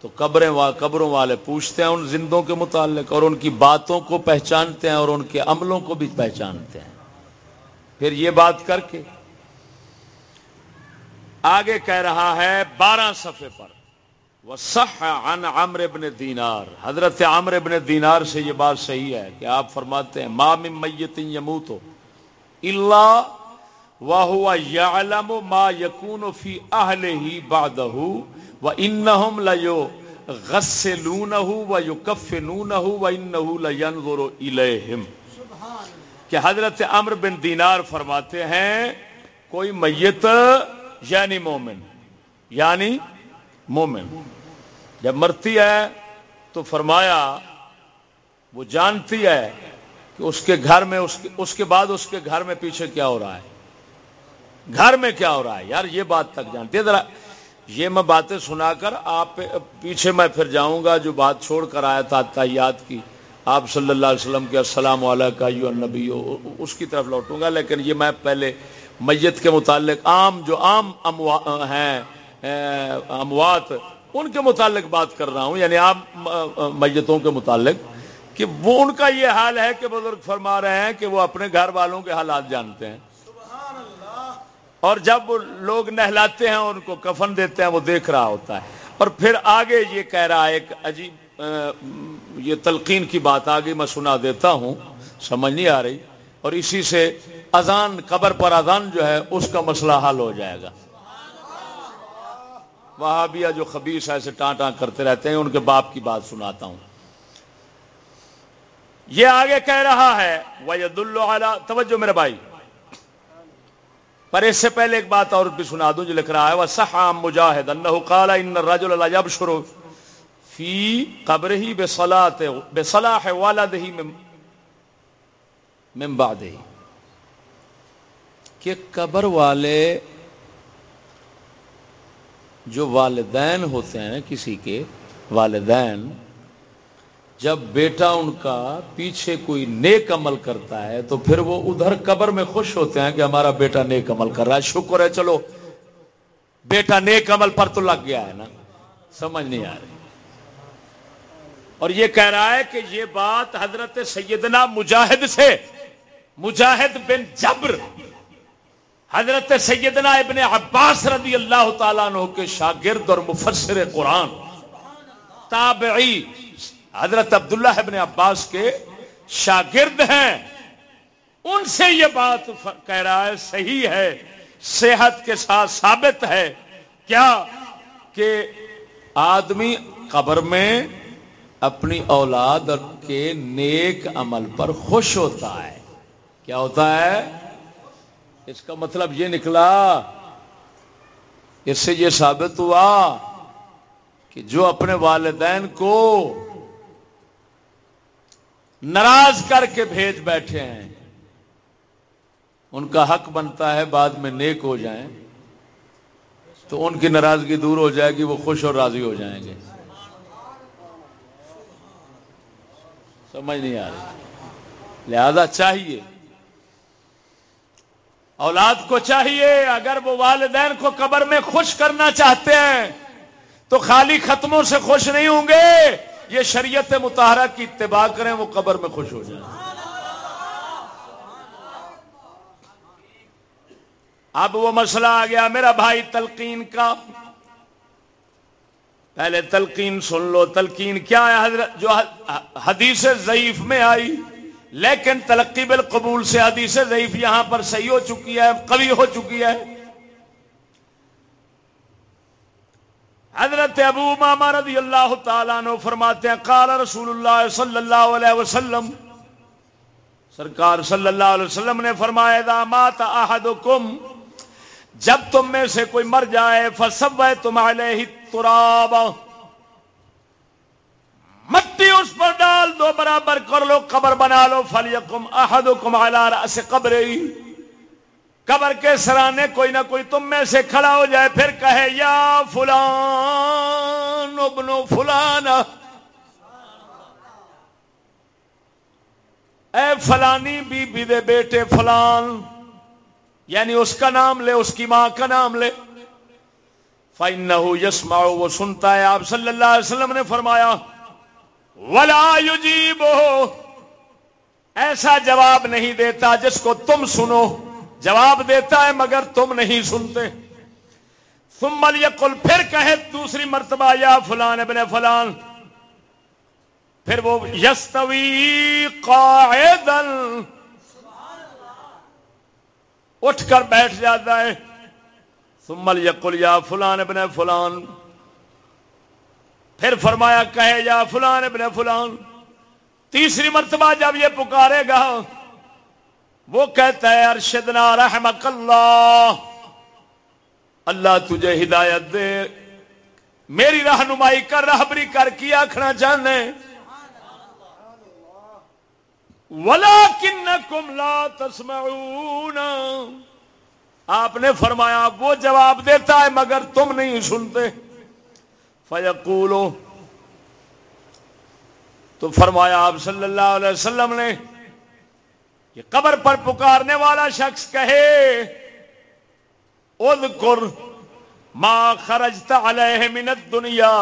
تو قبریں قبروں والے پوچھتے ہیں ان زندوں کے متعلق اور ان کی باتوں کو پہچانتے ہیں اور ان کے عملوں کو بھی پہچانتے ہیں۔ پھر یہ بات کر کے آگے کہہ رہا ہے بارہ صفحے پر۔ وہ سخ ان عمر ابن دینار۔ حضرت عمر ابن دینار سے یہ بات صحیح ہے کہ آپ فرماتے ہیں مام میت یموت اللہ واہ یعلم ما یقون فی اہل ہی بادہ و ان لو غسلونہ و یکفنونہ و انہ لینظر الیہم۔ کہ حضرت امر بن دینار فرماتے ہیں، کوئی میت یعنی مومن یعنی مومن۔ جب مرتی ہے تو فرمایا، وہ جانتی ہے کہ اس کے گھر میں، اس کے اس کے بعد اس کے گھر میں پیچھے کیا ہو رہا ہے۔ گھر میں کیا ہو رہا ہے؟ یار، یہ بات تک جانتی ہے۔ ذرا یہ میں باتیں سنا کر آپ پیچھے میں پھر جاؤں گا، جو بات چھوڑ کر آیا تھا تحیات کی۔ آپ صلی اللہ علیہ وسلم کے السلام علیہ نبی اس کی طرف لوٹوں گا۔ لیکن یہ میں پہلے میت کے متعلق عام، جو عام ہیں اموات ان کے متعلق بات کر رہا ہوں یعنی عام میتوں کے متعلق کہ وہ ان کا یہ حال ہے کہ بزرگ فرما رہے ہیں کہ وہ اپنے گھر والوں کے حالات جانتے ہیں۔ اور جب وہ لوگ نہلاتے ہیں ان کو کفن دیتے ہیں وہ دیکھ رہا ہوتا ہے۔ اور پھر آگے یہ کہہ رہا ہے ایک عجیب یہ تلقین کی بات آگے میں سنا دیتا ہوں سمجھ نہیں آ رہی۔ اور اسی سے اذان قبر پر اذان جو ہے اس کا مسئلہ حل ہو جائے گا۔ وہاں بھی جو خبیص ایسے ٹان ٹان کرتے رہتے ہیں، ان کے باپ کی بات سناتا ہوں۔ یہ آگے کہہ رہا ہے وید اللہ توجہ میرے بھائی۔ پر اس سے پہلے ایک بات اور بھی سنا دوں جو لکھ رہا ہے وہ سحام مجاہد انہ قال ان الرجل لا يبشر فی قبر ہی قبره بصلاۃ بصلاح والده من من بعده۔ کہ قبر والے جو والدین ہوتے ہیں کسی کے والدین، جب بیٹا ان کا پیچھے کوئی نیک عمل کرتا ہے تو پھر وہ ادھر قبر میں خوش ہوتے ہیں کہ ہمارا بیٹا نیک عمل کر رہا ہے، شکر ہے، چلو، بیٹا نیک عمل پر تو لگ گیا ہے نا، سمجھ نہیں آ رہی۔ اور یہ کہہ رہا ہے کہ یہ بات حضرت سیدنا مجاہد سے، مجاہد بن جبر حضرت سیدنا ابن عباس رضی اللہ تعالیٰ عنہ کے شاگرد اور مفسر قرآن، تابعی حضرت عبداللہ ابن عباس کے شاگرد ہیں۔ ان سے یہ بات کہہ رہا ہے، صحیح ہے، صحت کے ساتھ ثابت ہے۔ کیا کہ آدمی قبر میں اپنی اولاد کے نیک عمل پر خوش ہوتا ہے؟ کیا ہوتا ہے؟ اس کا مطلب یہ نکلا، اس سے یہ ثابت ہوا کہ جو اپنے والدین کو ناراض کر کے بھیج بیٹھے ہیں، ان کا حق بنتا ہے بعد میں نیک ہو جائیں، تو ان کی ناراضگی دور ہو جائے گی، وہ خوش اور راضی ہو جائیں گے۔ سمجھ نہیں آ رہی۔ لہذا چاہیے اولاد کو چاہیے، اگر وہ والدین کو قبر میں خوش کرنا چاہتے ہیں، تو خالی ختموں سے خوش نہیں ہوں گے۔ یہ شریعت متحرہ کی اتباع کریں، وہ قبر میں خوش ہو جائیں۔ اب وہ مسئلہ آ گیا، میرا بھائی تلقین کا۔ پہلے تلقین سن لو، تلقین کیا ہے؟ حضرت جو حدیث ضعیف میں آئی۔ لیکن تلقی بالقبول سے حدیث ضعیف یہاں پر صحیح ہو چکی ہے، قوی ہو چکی ہے۔ حضرت ابو ماما رضی اللہ تعالیٰ نے فرماتے ہیں، قال رسول اللہ صلی اللہ علیہ وسلم، سرکار صلی اللہ علیہ وسلم نے فرمایا دا مات احدکم، جب تم میں سے کوئی مر جائے فسب تم علیہ تراب اس پر ڈال دو، برابر کر لو، قبر بنا لو فل یقم احدکم علی راس قبری قبر کے سرانے کوئی نہ کوئی تم میں سے کھڑا ہو جائے، پھر کہے، یا فلان ابنو فلان اے فلانی بی بی دے بیٹے فلان یعنی اس کا نام لے، اس کی ماں کا نام لے۔ فائن نہ ہو وہ سنتا ہے آپ صلی اللہ علیہ وسلم نے فرمایا ولا یجیب ایسا جواب نہیں دیتا جس کو تم سنو۔ جواب دیتا ہے مگر تم نہیں سنتے۔ تم مل کل پھر کہے دوسری مرتبہ، یا فلان ابن فلان۔ پھر وہ، یستوی قائدن اٹھ کر بیٹھ جاتا ہے۔ سمل یقل یا فلان ابن فلان۔ پھر فرمایا، کہے یا فلان ابن فلان، تیسری مرتبہ جب یہ پکارے گا، وہ کہتا ہے، ارشدنا رحمک اللہ اللہ تجھے ہدایت دے، میری رہنمائی کر، رہبری کر، کی آخنا چاہنے ولا کن کم لا تسمعون۔ آپ نے فرمایا، وہ جواب دیتا ہے مگر تم نہیں سنتے۔ فیقولو، تو فرمایا آپ صلی اللہ علیہ وسلم نے کہ قبر پر پکارنے والا شخص کہے، اذکر ما خرجت علیہ من الدنیا،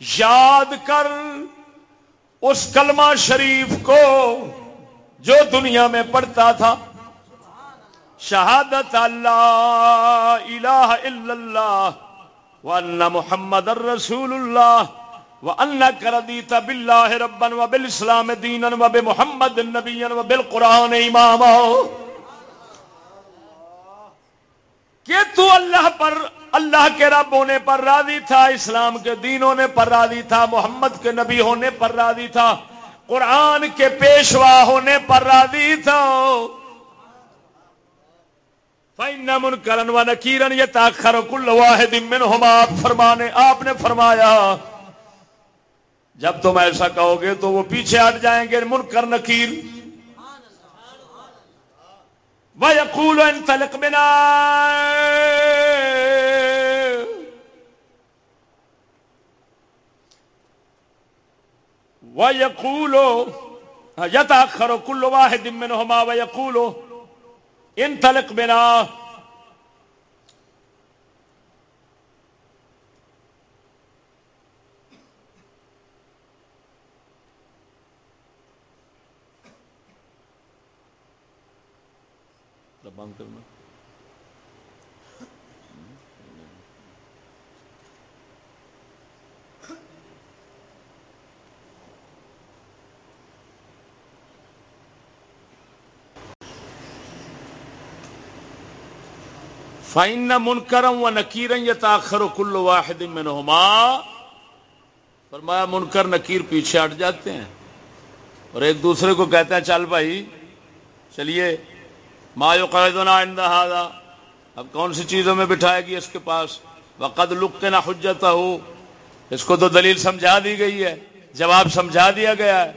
یاد کر اس کلمہ شریف کو جو دنیا میں پڑھتا تھا۔ شہادت اللہ، الہ الا اللہ وان محمد الرسول اللہ وَأَنَّكَ رَضِيتَ بِاللَّهِ رَبًّا وَبِالْإِسْلَامِ دِينًا وَبِمُحَمَّدٍ نَبِيًّا وَبِالْقُرْآنِ إِمَامًا. کہ تو اللہ پر، اللہ کے رب ہونے پر راضی تھا، اسلام کے دین ہونے پر راضی تھا، محمد کے نبی ہونے پر راضی تھا، قرآن کے پیشوا ہونے پر راضی تھا۔ من کرن و نکیرن یہ تاخر کل واحد منہما فرمانے، آپ نے فرمایا، جب تم ایسا کہو گے تو وہ پیچھے ہٹ جائیں گے من کر نکیر۔ وَيَقُولُ انْتَلِقْ بِنَا۔ وَيَقُولُ، يَتَأَخَّرُ كُلُّ وَاحِدٍ مِّنْهُمَا وَيَقُولُ انْتَلِقْ بِنَا. بند کرنا فائن منکرم و نکیرن یا تاخر کل واحد میں فرمایا منکر نکیر پیچھے ہٹ جاتے ہیں اور ایک دوسرے کو کہتے ہیں، چل بھائی، چلیے مایو قیدنا ہادا اب کون سی چیزوں میں بٹھائے گی اس کے پاس؟ وقد لک نہ حجت ہو اس کو تو دلیل سمجھا دی گئی ہے، جواب سمجھا دیا گیا ہے۔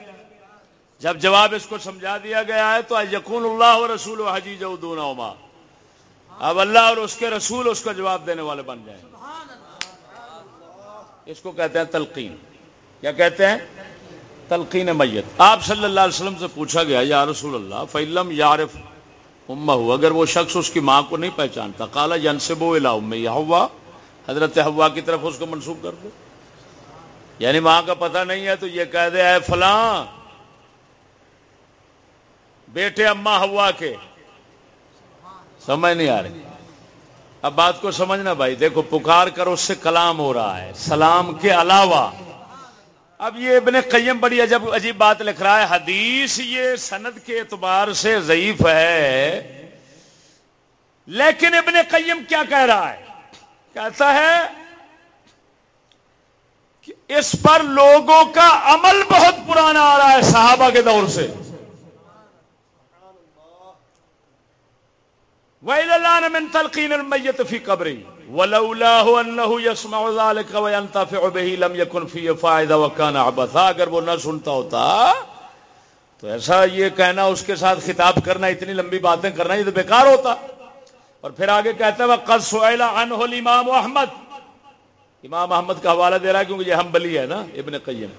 جب جواب اس کو سمجھا دیا گیا ہے تو یقون اللہ رسول و حجی عما اب اللہ اور اس کے رسول اس کا جواب دینے والے بن جائیں۔ اس کو کہتے ہیں تلقین۔ کیا کہتے ہیں؟ تلقین میت۔ آپ صلی اللہ علیہ وسلم سے پوچھا گیا، یا رسول اللہ فعلم یارف اما ہو اگر وہ شخص اس کی ماں کو نہیں پہچانتا کالا جن سے بو الا ہوا حضرت ہوا کی طرف اس کو منسوخ کر دو۔ یعنی ماں کا پتہ نہیں ہے تو یہ کہہ دے، اے فلاں، بیٹے اما ہوا کے سمجھ نہیں آ رہی۔ اب بات کو سمجھنا بھائی، دیکھو پکار کر اس سے کلام ہو رہا ہے، سلام کے علاوہ۔ اب یہ ابن قیم بڑی عجب عجیب بات لکھ رہا ہے، حدیث یہ سند کے اعتبار سے ضعیف ہے۔ لیکن ابن قیم کیا کہہ رہا ہے؟ کہتا ہے کہ اس پر لوگوں کا عمل بہت پرانا آ رہا ہے، صحابہ کے دور سے۔ وَإِلَى مِن تَلْقِينِ الْمَيِّتِ فِي قَبْرِهِ. ولولاه انه يسمع ذلك وينتفع به لم يكن فيه فائدہ وكان عبثا. اگر وہ نہ سنتا ہوتا، تو ایسا یہ کہنا، اس کے ساتھ خطاب کرنا، اتنی لمبی باتیں کرنا، یہ تو بیکار ہوتا. اور پھر آگے کہتا ہے قد سئل عنه الامام احمد امام احمد کا حوالہ دے رہا ہے، کیونکہ یہ حنبلی ہے نا، ابن قیم.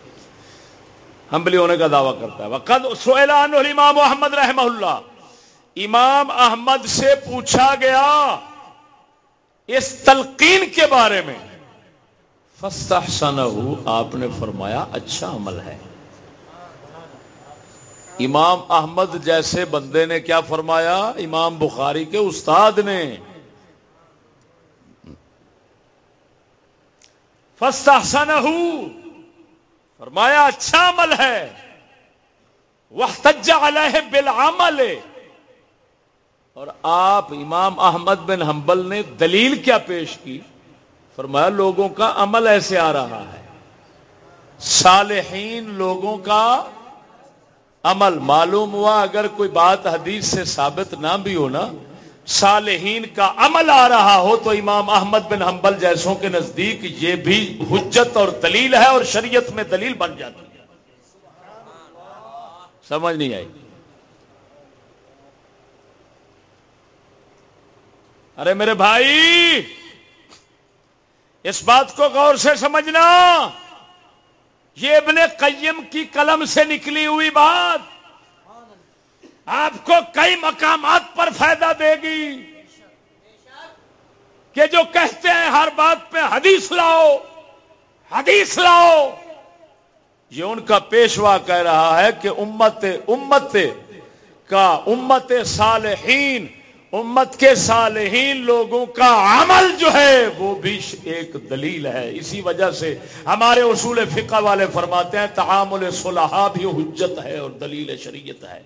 حنبلی ہونے کا دعویٰ کرتا ہے. وقد سئل عنه الامام احمد رحمہ اللہ. امام احمد سے پوچھا گیا اس تلقین کے بارے میں۔ آپ نے فرمایا اچھا عمل ہے۔ امام احمد جیسے بندے نے کیا فرمایا؟ امام بخاری کے استاد نے۔ فستحسن فرمایا اچھا عمل ہے۔ وہ تجا علیہ بالعمل۔ اور آپ امام احمد بن حنبل نے دلیل کیا پیش کی؟ فرمایا لوگوں کا عمل ایسے آ رہا ہے۔ صالحین لوگوں کا عمل معلوم ہوا، اگر کوئی بات حدیث سے ثابت نہ بھی ہو نا، صالحین کا عمل آ رہا ہو تو امام احمد بن حنبل جیسوں کے نزدیک یہ بھی حجت اور دلیل ہے اور شریعت میں دلیل بن جاتی ہے۔ سمجھ نہیں آئی؟ ارے میرے بھائی، اس بات کو غور سے سمجھنا، یہ ابن قیم کی قلم سے نکلی ہوئی بات آپ کو کئی مقامات پر فائدہ دے گی کہ جو کہتے ہیں ہر بات پہ حدیث لاؤ حدیث لاؤ۔ یہ ان کا پیشوا کہہ رہا ہے کہ امت امت کا امت صالحین امت کے صالحین لوگوں کا عمل جو ہے وہ بھی ایک دلیل ہے۔ اسی وجہ سے ہمارے اصول فقہ والے فرماتے ہیں، تعامل صلحہ بھی حجت ہے اور دلیل شریعت ہے۔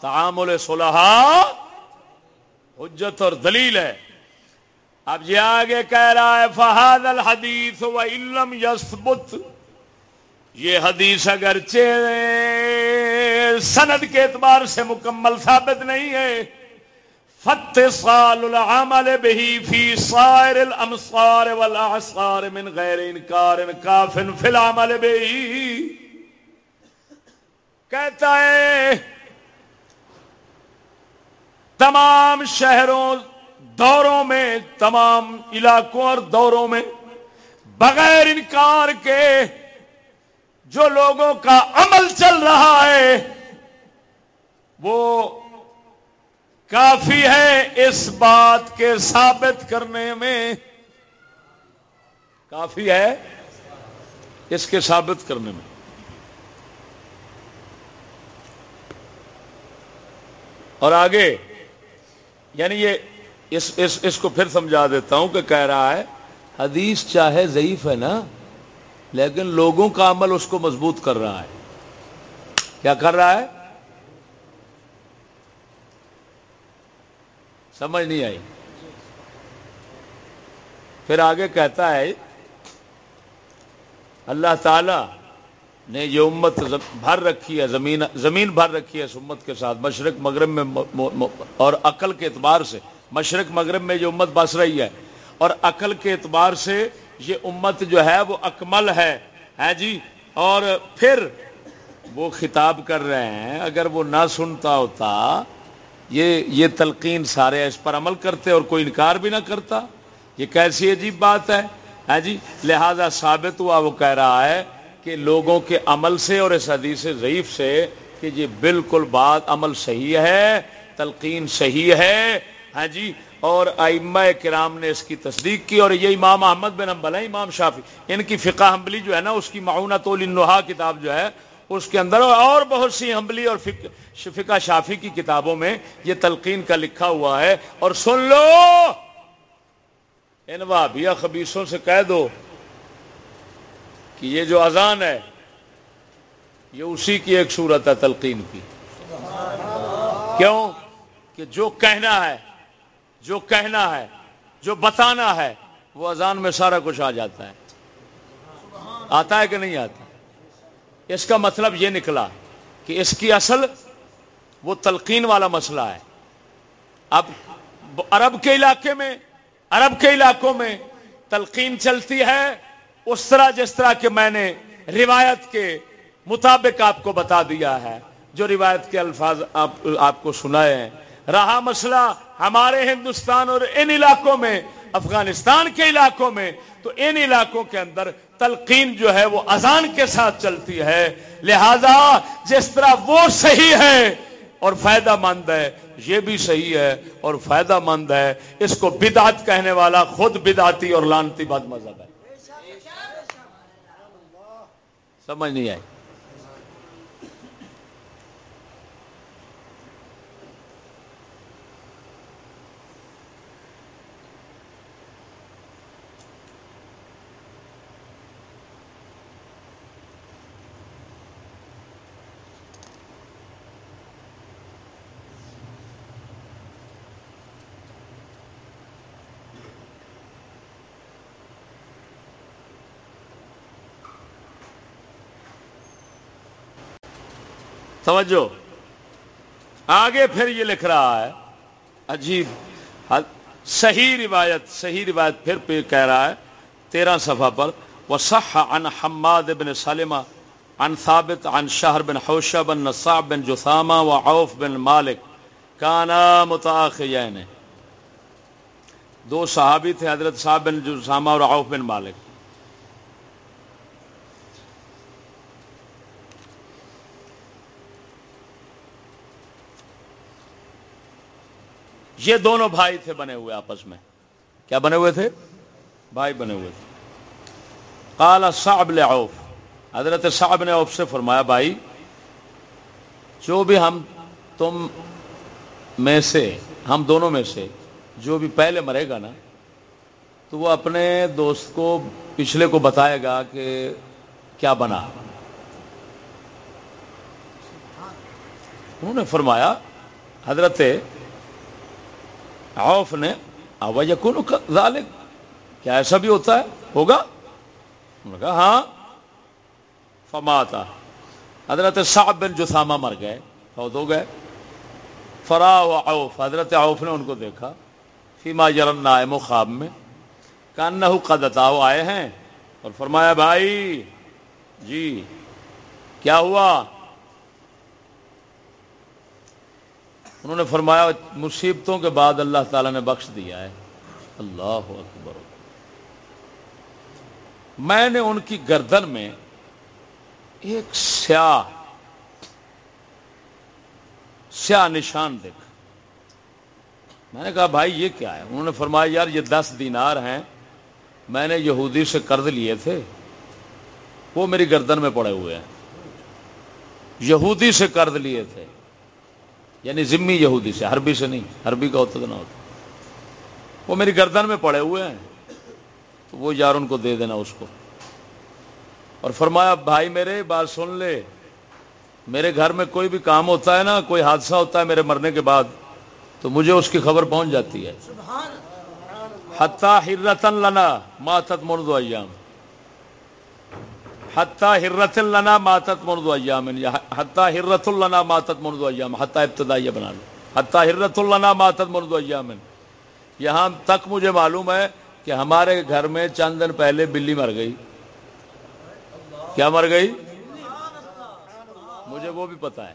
تعامل صلحہ حجت اور دلیل ہے۔ اب یہ آگے کہہ رہا ہے فہاد الحدیث و علم یسبت یہ حدیث اگرچہ سند کے اعتبار سے مکمل ثابت نہیں ہے۔ فتصال العمل به في صائر الامصار والاعصار من غير انكار كاف في العمل به۔ کہتا ہے، تمام شہروں، دوروں میں، تمام علاقوں اور دوروں میں بغیر انکار کے جو لوگوں کا عمل چل رہا ہے وہ کافی ہے اس بات کے ثابت کرنے میں۔ کافی ہے اس کے ثابت کرنے میں۔ اور آگے یعنی یہ اس اس, اس کو پھر سمجھا دیتا ہوں کہ کہہ رہا ہے حدیث چاہے ضعیف ہے نا لیکن لوگوں کا عمل اس کو مضبوط کر رہا ہے۔ کیا کر رہا ہے؟ سمجھ نہیں آئی۔ پھر آگے کہتا ہے، اللہ تعالی نے یہ امت بھر رکھی ہے، زمین زمین بھر رکھی ہے اس امت کے ساتھ۔ مشرق مغرب میں اور عقل کے اعتبار سے، مشرق مغرب میں جو امت بس رہی ہے۔ اور عقل کے اعتبار سے یہ امت جو ہے وہ اکمل ہے۔ ہے جی؟ اور پھر وہ خطاب کر رہے ہیں، اگر وہ نہ سنتا ہوتا یہ یہ تلقین سارے اس پر عمل کرتے اور کوئی انکار بھی نہ کرتا، یہ کیسی عجیب بات ہے؟ ہاں جی لہذا ثابت ہوا، وہ کہہ رہا ہے کہ لوگوں کے عمل سے اور اس حدیث ضعیف سے کہ یہ بالکل بات عمل صحیح ہے، تلقین صحیح ہے ہاں جی اور ائمہ کرام نے اس کی تصدیق کی اور یہ امام احمد بن امبل ہے امام شافی ان کی فقہ حمبلی جو ہے نا، اس کی معاونہ طول النحا کتاب جو ہے اس کے اندر اور بہت سی حمبلی اور فقہ شافی کی کتابوں میں یہ تلقین کا لکھا ہوا ہے اور سن لو! ان وابیا خبیصوں سے کہہ دو کہ یہ جو اذان ہے، یہ اسی کی ایک صورت ہے تلقین کی۔ کیوں؟ کہ جو کہنا ہے، جو کہنا ہے، جو بتانا ہے، وہ اذان میں سارا کچھ آ جاتا ہے۔ آتا ہے کہ نہیں آتا؟ اس کا مطلب یہ نکلا کہ اس کی اصل وہ تلقین والا مسئلہ ہے۔ اب عرب کے علاقے میں، عرب کے علاقوں میں تلقین چلتی ہے۔ اس طرح جس طرح کہ میں نے روایت کے مطابق آپ کو بتا دیا ہے، جو روایت کے الفاظ آپ آپ کو سنائے ہیں۔ رہا مسئلہ ہمارے ہندوستان اور ان علاقوں میں، افغانستان کے علاقوں میں، تو ان علاقوں کے اندر تلقین جو ہے وہ اذان کے ساتھ چلتی ہے۔ لہذا جس طرح وہ صحیح ہے اور فائدہ مند ہے، یہ بھی صحیح ہے اور فائدہ مند ہے۔ اس کو بدعت کہنے والا خود بدعتی اور لانتی بد مذہب ہے۔ سمجھ نہیں آئی؟ توجہ۔ آگے پھر یہ لکھ رہا ہے، عجیب صحیح روایت صحیح روایت پھر پہ کہہ رہا ہے، تیرہ صفحہ پر وہ صح ان حماد بن سالمہ ان ثابت ان شہر بن حوشہ بن نصاب بن جسامہ و عوف بن مالک کانا متاخین دو صحابی تھے، حضرت صاحب بن جسامہ اور عوف بن مالک۔ یہ دونوں بھائی تھے بنے ہوئے آپس میں۔ کیا بنے ہوئے تھے؟ بھائی بنے ہوئے تھے۔ کالا صاحب لوف حضرت صاحب نے اوف سے فرمایا، بھائی، جو بھی ہم تم میں سے، ہم دونوں میں سے جو بھی پہلے مرے گا نا، تو وہ اپنے دوست کو، پچھلے کو بتائے گا کہ کیا بنا۔ انہوں نے فرمایا، حضرت عوف نے یقون ذالک، کیا ایسا بھی ہوتا ہے؟ ہوگا؟ کہا ہاں۔ فماتا۔ حضرت صاحب بن جسامہ مر گئے، فوت ہو گئے۔ فرا عوف، حضرت عوف نے ان کو دیکھا۔ فیما یرن نائم و خواب میں کان قدتاؤ آئے ہیں۔ اور فرمایا، بھائی جی کیا ہوا؟ انہوں نے فرمایا مصیبتوں کے بعد اللہ تعالی نے بخش دیا ہے۔ اللہ اکبر۔ میں نے ان کی گردن میں ایک سیاہ سیاہ نشان دیکھا۔ میں نے کہا، بھائی یہ کیا ہے؟ انہوں نے فرمایا، یار یہ دس دینار ہیں۔ میں نے یہودی سے قرض لیے تھے۔ وہ میری گردن میں پڑے ہوئے ہیں۔ یہودی سے قرض لیے تھے۔ یعنی ذمی یہودی سے حربی سے نہیں حربی کا ہوتا تو نہ ہوتا۔ وہ میری گردن میں پڑے ہوئے ہیں تو وہ یار ان کو دے دینا اس کو۔ اور فرمایا بھائی میرے بات سن لے۔ میرے گھر میں کوئی بھی کام ہوتا ہے نا کوئی حادثہ ہوتا ہے میرے مرنے کے بعد تو مجھے اس کی خبر پہنچ جاتی ہے۔ حتہ ہرتن لنا ماتت مرد ایام۔ حتہ ہرت لنا ماتت مرد ایام حتہ ہرت النا ماتت مرد ایام حتہ ابتدائیہ بنا. لو حتہ ہرت النا ماتت مرد ایام یہاں تک مجھے معلوم ہے کہ ہمارے گھر میں چند دن پہلے بلی مر گئی. کیا مر گئی؟ مجھے وہ بھی پتا ہے.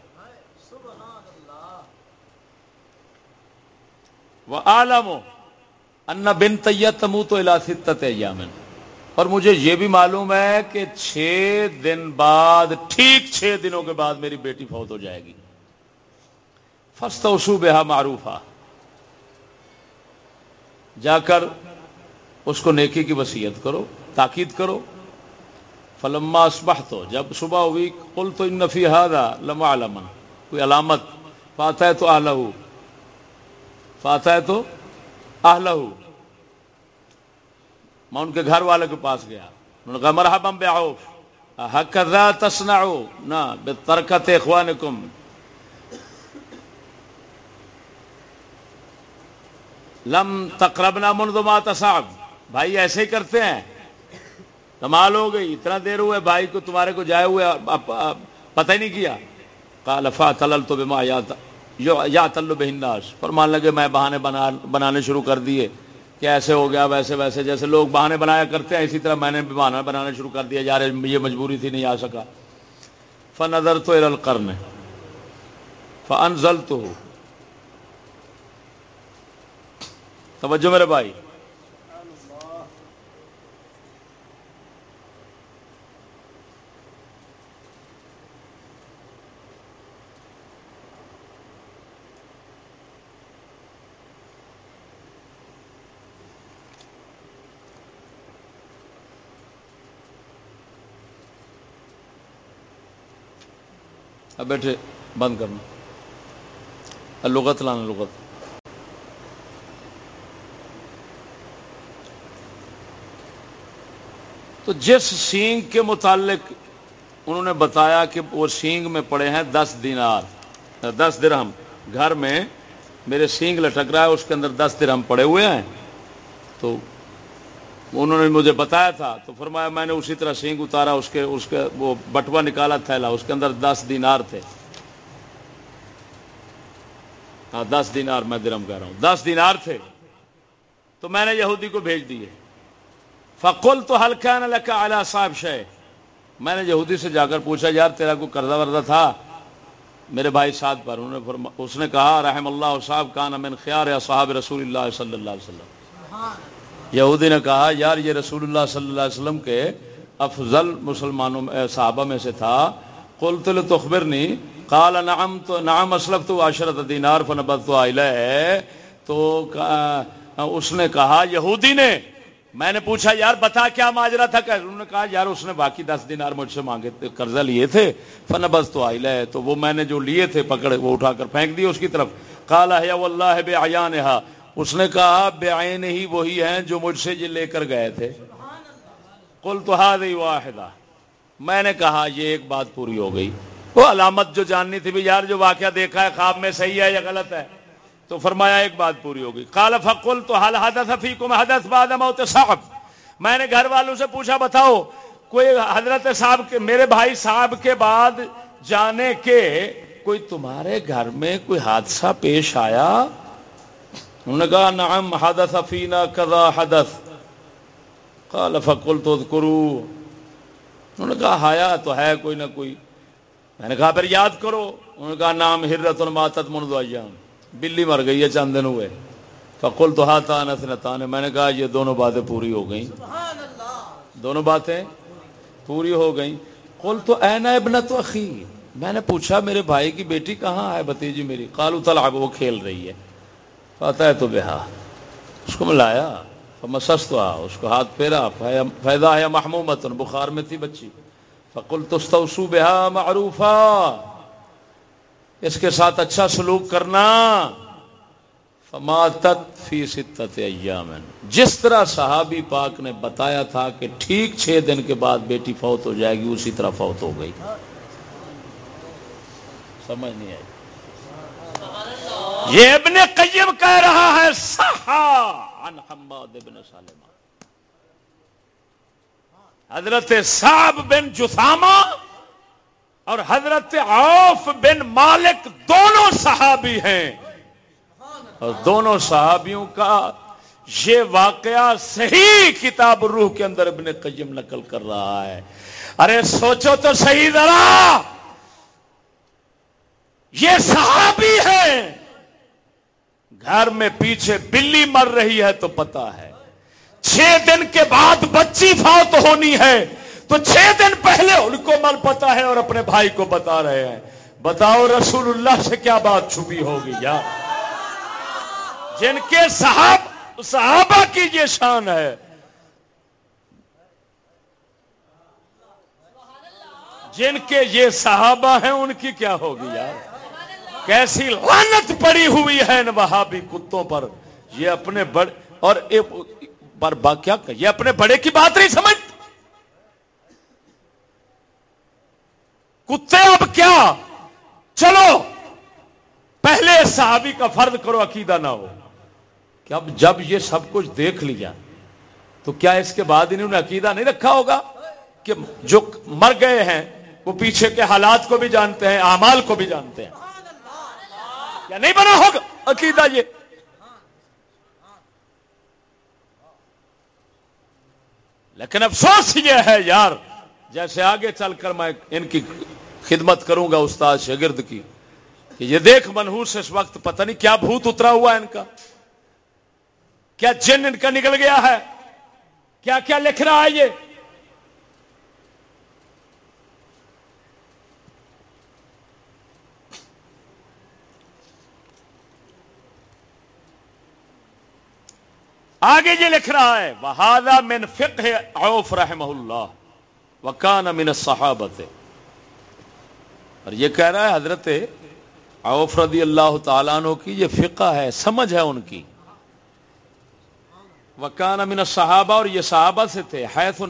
وہ عالم ان بن طیت تمو تو الاثت یامن اور مجھے یہ بھی معلوم ہے کہ چھ دن بعد، ٹھیک چھ دنوں کے بعد میری بیٹی فوت ہو جائے گی۔ فسٹ اسو بےحا معروف جا کر اس کو نیکی کی وسیعت کرو، تاکید کرو۔ فلما اسبح تو جب صبح ہوئی کل تو نفی ہادا لما علمن کوئی علامت؟ پاتا ہے تو آلہ پاتا ہے تو آلہ میں ان کے گھر والے کے پاس گیا۔ انہوں نے کہا، مرحبا بے آؤف حق تسنا نہ بے ترکت اخوانکم۔ لم تقربنا منذ ما تصاب بھائی، ایسے ہی کرتے ہیں۔ کمال ہو گئی، اتنا دیر ہوئے، بھائی کو تمہارے کو جائے ہوئے پتہ ہی نہیں کیا۔ کالفا تلل تو بما یا تلو بہناس پر مان لگے، میں بہانے بنانے شروع کر دیے۔ کہ ایسے ہو گیا، ویسے ویسے، جیسے لوگ بہانے بنایا کرتے ہیں، اسی طرح میں نے بھی بہانا بنانا شروع کر دیا، یار، یہ مجبوری تھی، نہیں آ سکا۔ فن ادر تو ارل کرنے فنزل تو توجہ میرے بھائی۔ اب بیٹھے، بند کرنا۔ لغت لانا، لغت۔ تو جس سینگ کے متعلق انہوں نے بتایا کہ وہ سینگ میں پڑے ہیں دس دینار، دس درہم۔ گھر میں میرے سینگ لٹک رہا ہے، اس کے اندر دس درہم پڑے ہوئے ہیں۔ تو انہوں نے مجھے بتایا تھا، تو فرمایا میں نے اسی طرح سینگ اتارا، اس کے اس کے وہ بٹوا نکالا، تھیلا، اس کے اندر دس دینار تھے۔ ہاں دس دینار میں درم کہہ رہا ہوں۔ دس دینار تھے۔ تو میں نے یہودی کو بھیج دیے۔ فقل تو ہلکا نہ لکھا اعلیٰ صاحب شہ میں نے یہودی سے جا کر پوچھا، یار تیرا کوئی قرضہ ورزہ تھا؟ میرے بھائی ساتھ پر۔ انہوں نے فرما اس نے کہا، رحم اللہ صاحب کا نام خیار یا صاحب رسول اللہ صلی اللہ علیہ وسلم۔ یہودی نے کہا، یار یہ رسول اللہ صلی اللہ علیہ وسلم کے افضل مسلمانوں صحابہ میں سے تھا۔ کل تل تخبر نہیں کال نام تو نام اسلف تو عشرت دینار فنبت تو ہے تو اس نے کہا، یہودی نے، میں نے پوچھا، یار بتا کیا ماجرا تھا؟ کہ انہوں نے کہا، یار اس نے باقی دس دینار مجھ سے مانگے تھے قرضہ لیے تھے۔ فنبس تو آئلہ ہے تو وہ میں نے جو لیے تھے، پکڑے، وہ اٹھا کر پھینک دیے اس کی طرف۔ کالا ہے اللہ بے آیا اس نے کہا، بے آئین ہی وہی ہیں جو مجھ سے یہ لے کر گئے تھے۔ کل تو واحدہ۔ میں نے کہا، یہ ایک بات پوری ہو گئی۔ وہ علامت جو جاننی تھی بھی یار، جو واقعہ دیکھا ہے، خواب میں صحیح ہے یا غلط ہے، تو فرمایا ایک بات پوری ہو گئی۔ کال فکل تو حل حدث فیکم حدث بعد موت صاحب میں نے گھر والوں سے پوچھا، بتاؤ، کوئی حضرت صاحب کے، میرے بھائی صاحب کے بعد جانے کے کوئی تمہارے گھر میں کوئی حادثہ پیش آیا؟ انہوں نے کہا، نعم حدث فینا کذا حدث. قال، فقلت اذکرو. انہوں نے کہا، حیا تو ہے کوئی نہ کوئی. میں نے کہا، پھر یاد کرو. انہوں نے کہا نام ہرت الماتت منذ ایام. بلی مر گئی ہے، چند دن ہوئے. فقل تو ہاتھ نتان میں نے کہا، یہ دونوں باتیں پوری ہو گئیں. دونوں باتیں پوری ہو گئیں. قل تو اینا ابن تو اخی. میں نے پوچھا، میرے بھائی کی بیٹی کہاں ہے، بتیجی میری. کالو تلاب وہ کھیل رہی ہے. پتا ہے تو بہا۔ اس کو ملایا مسس تو اس کو ہاتھ پھیرا فائدہ ہے محمومت، بخار میں تھی بچی۔ فقل تستوسو بہا معروفا۔ اس کے ساتھ اچھا سلوک کرنا۔ فماتت فی ستت ایام جس طرح صحابی پاک نے بتایا تھا کہ ٹھیک چھ دن کے بعد بیٹی فوت ہو جائے گی، اسی طرح فوت ہو گئی۔ سمجھ نہیں آئی۔ یہ ابن قیم کہہ رہا ہے عن حماد ابن سالمہ حضرت صاحب بن جسامہ اور حضرت عوف بن مالک دونوں صحابی ہیں۔ اور دونوں صحابیوں کا یہ واقعہ صحیح کتاب روح کے اندر ابن قیم نقل کر رہا ہے۔ ارے سوچو تو صحیح ذرا۔ یہ صحابی ہے گھر میں پیچھے بلی مر رہی ہے تو پتا ہے۔ چھ دن کے بعد بچی فوت ہونی ہے۔ تو چھ دن پہلے ان کو مل پتا ہے اور اپنے بھائی کو بتا رہے ہیں۔ بتاؤ رسول اللہ سے کیا بات چھپی ہوگی یار جن کے صحاب، صحابہ کی یہ شان ہے۔ جن کے یہ صحابہ ہیں ان کی کیا ہوگی یار کیسی لانت پڑی ہوئی ہے ان وہابی کتوں پر؟ یہ اپنے بڑے اور پر کیا یہ اپنے بڑے کی بات نہیں سمجھ کتے اب کیا؟ چلو، پہلے صحابی کا فرد کرو، عقیدہ نہ ہو۔ کہ اب جب یہ سب کچھ دیکھ لیا، تو کیا اس کے بعد انہوں نے عقیدہ نہیں رکھا ہوگا؟ کہ جو مر گئے ہیں، وہ پیچھے کے حالات کو بھی جانتے ہیں، اعمال کو بھی جانتے ہیں۔ کیا نہیں بنا ہوگا؟ عقیدہ یہ۔ لیکن افسوس یہ ہے یار، جیسے آگے چل کر میں ان کی خدمت کروں گا استاد شگرد کی، کہ یہ دیکھ منہوس اس وقت پتہ نہیں کیا بھوت اترا ہوا ہے ان کا۔ کیا جن ان کا نکل گیا ہے؟ کیا کیا لکھ رہا ہے یہ؟ آگے یہ لکھ رہا ہے بہادا من فقہ عوف رحمہ اللہ وکان من صحابت اور یہ کہہ رہا ہے حضرت عوف رضی اللہ تعالیٰ عنہ کی، یہ فقہ ہے، سمجھ ہے ان کی۔ وکان من صحابہ اور یہ صحابہ سے تھے۔ حیث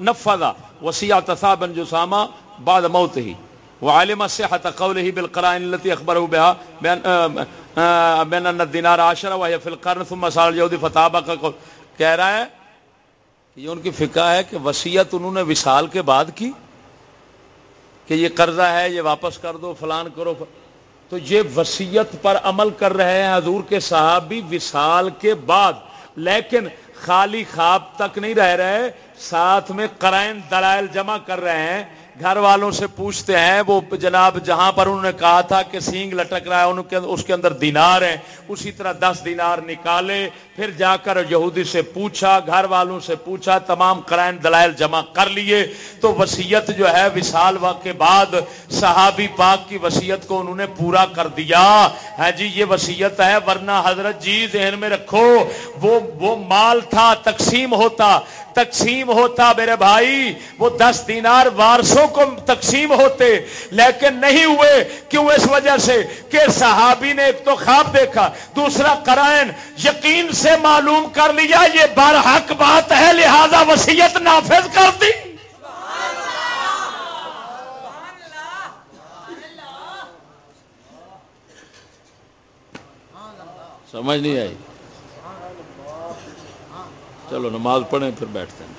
نفذا وسیع تصابن جسامہ بعد موت ہی وہ وعلم صحت قوله بالقرائن التي اخبره بها بین ان الدینار عاشر وهي في القرن، ثم صار اليهودي فتابق کہہ رہا ہے کہ یہ ان کی فقہ ہے کہ وصیت انہوں نے وصال کے بعد کی، کہ یہ قرضہ ہے، یہ واپس کر دو، فلان کرو تو یہ وسیعت پر عمل کر رہے ہیں حضور کے صحابی وصال کے بعد، لیکن خالی خواب تک نہیں رہ رہے، ساتھ میں قرائن دلائل جمع کر رہے ہیں۔ گھر والوں سے پوچھتے ہیں، وہ جناب جہاں پر انہوں نے کہا تھا کہ سینگ لٹک رہا ہے، ان کے اس کے اندر دینار ہے، اسی طرح دس دینار نکالے، پھر جا کر یہودی سے پوچھا، گھر والوں سے پوچھا، تمام کرائن دلائل جمع کر لیے۔ تو وسیعت جو ہے وشال کے بعد صحابی پاک کی وسیعت کو انہوں نے پورا کر دیا۔ ہے جی یہ وسیعت ہے، ورنہ حضرت جی ذہن میں رکھو، وہ وہ مال تھا، تقسیم ہوتا۔ تقسیم ہوتا میرے بھائی، وہ دس دینار وارسوں کو تقسیم ہوتے، لیکن نہیں ہوئے۔ کیوں؟ اس وجہ سے کہ صحابی نے ایک تو خواب دیکھا، دوسرا کرائن یقین سے معلوم کر لیا، یہ برحق بات ہے، لہذا وسیعت نافذ کر دی۔ سمجھ نہیں آئی۔ چلو نماز پڑھیں پھر بیٹھتے ہیں۔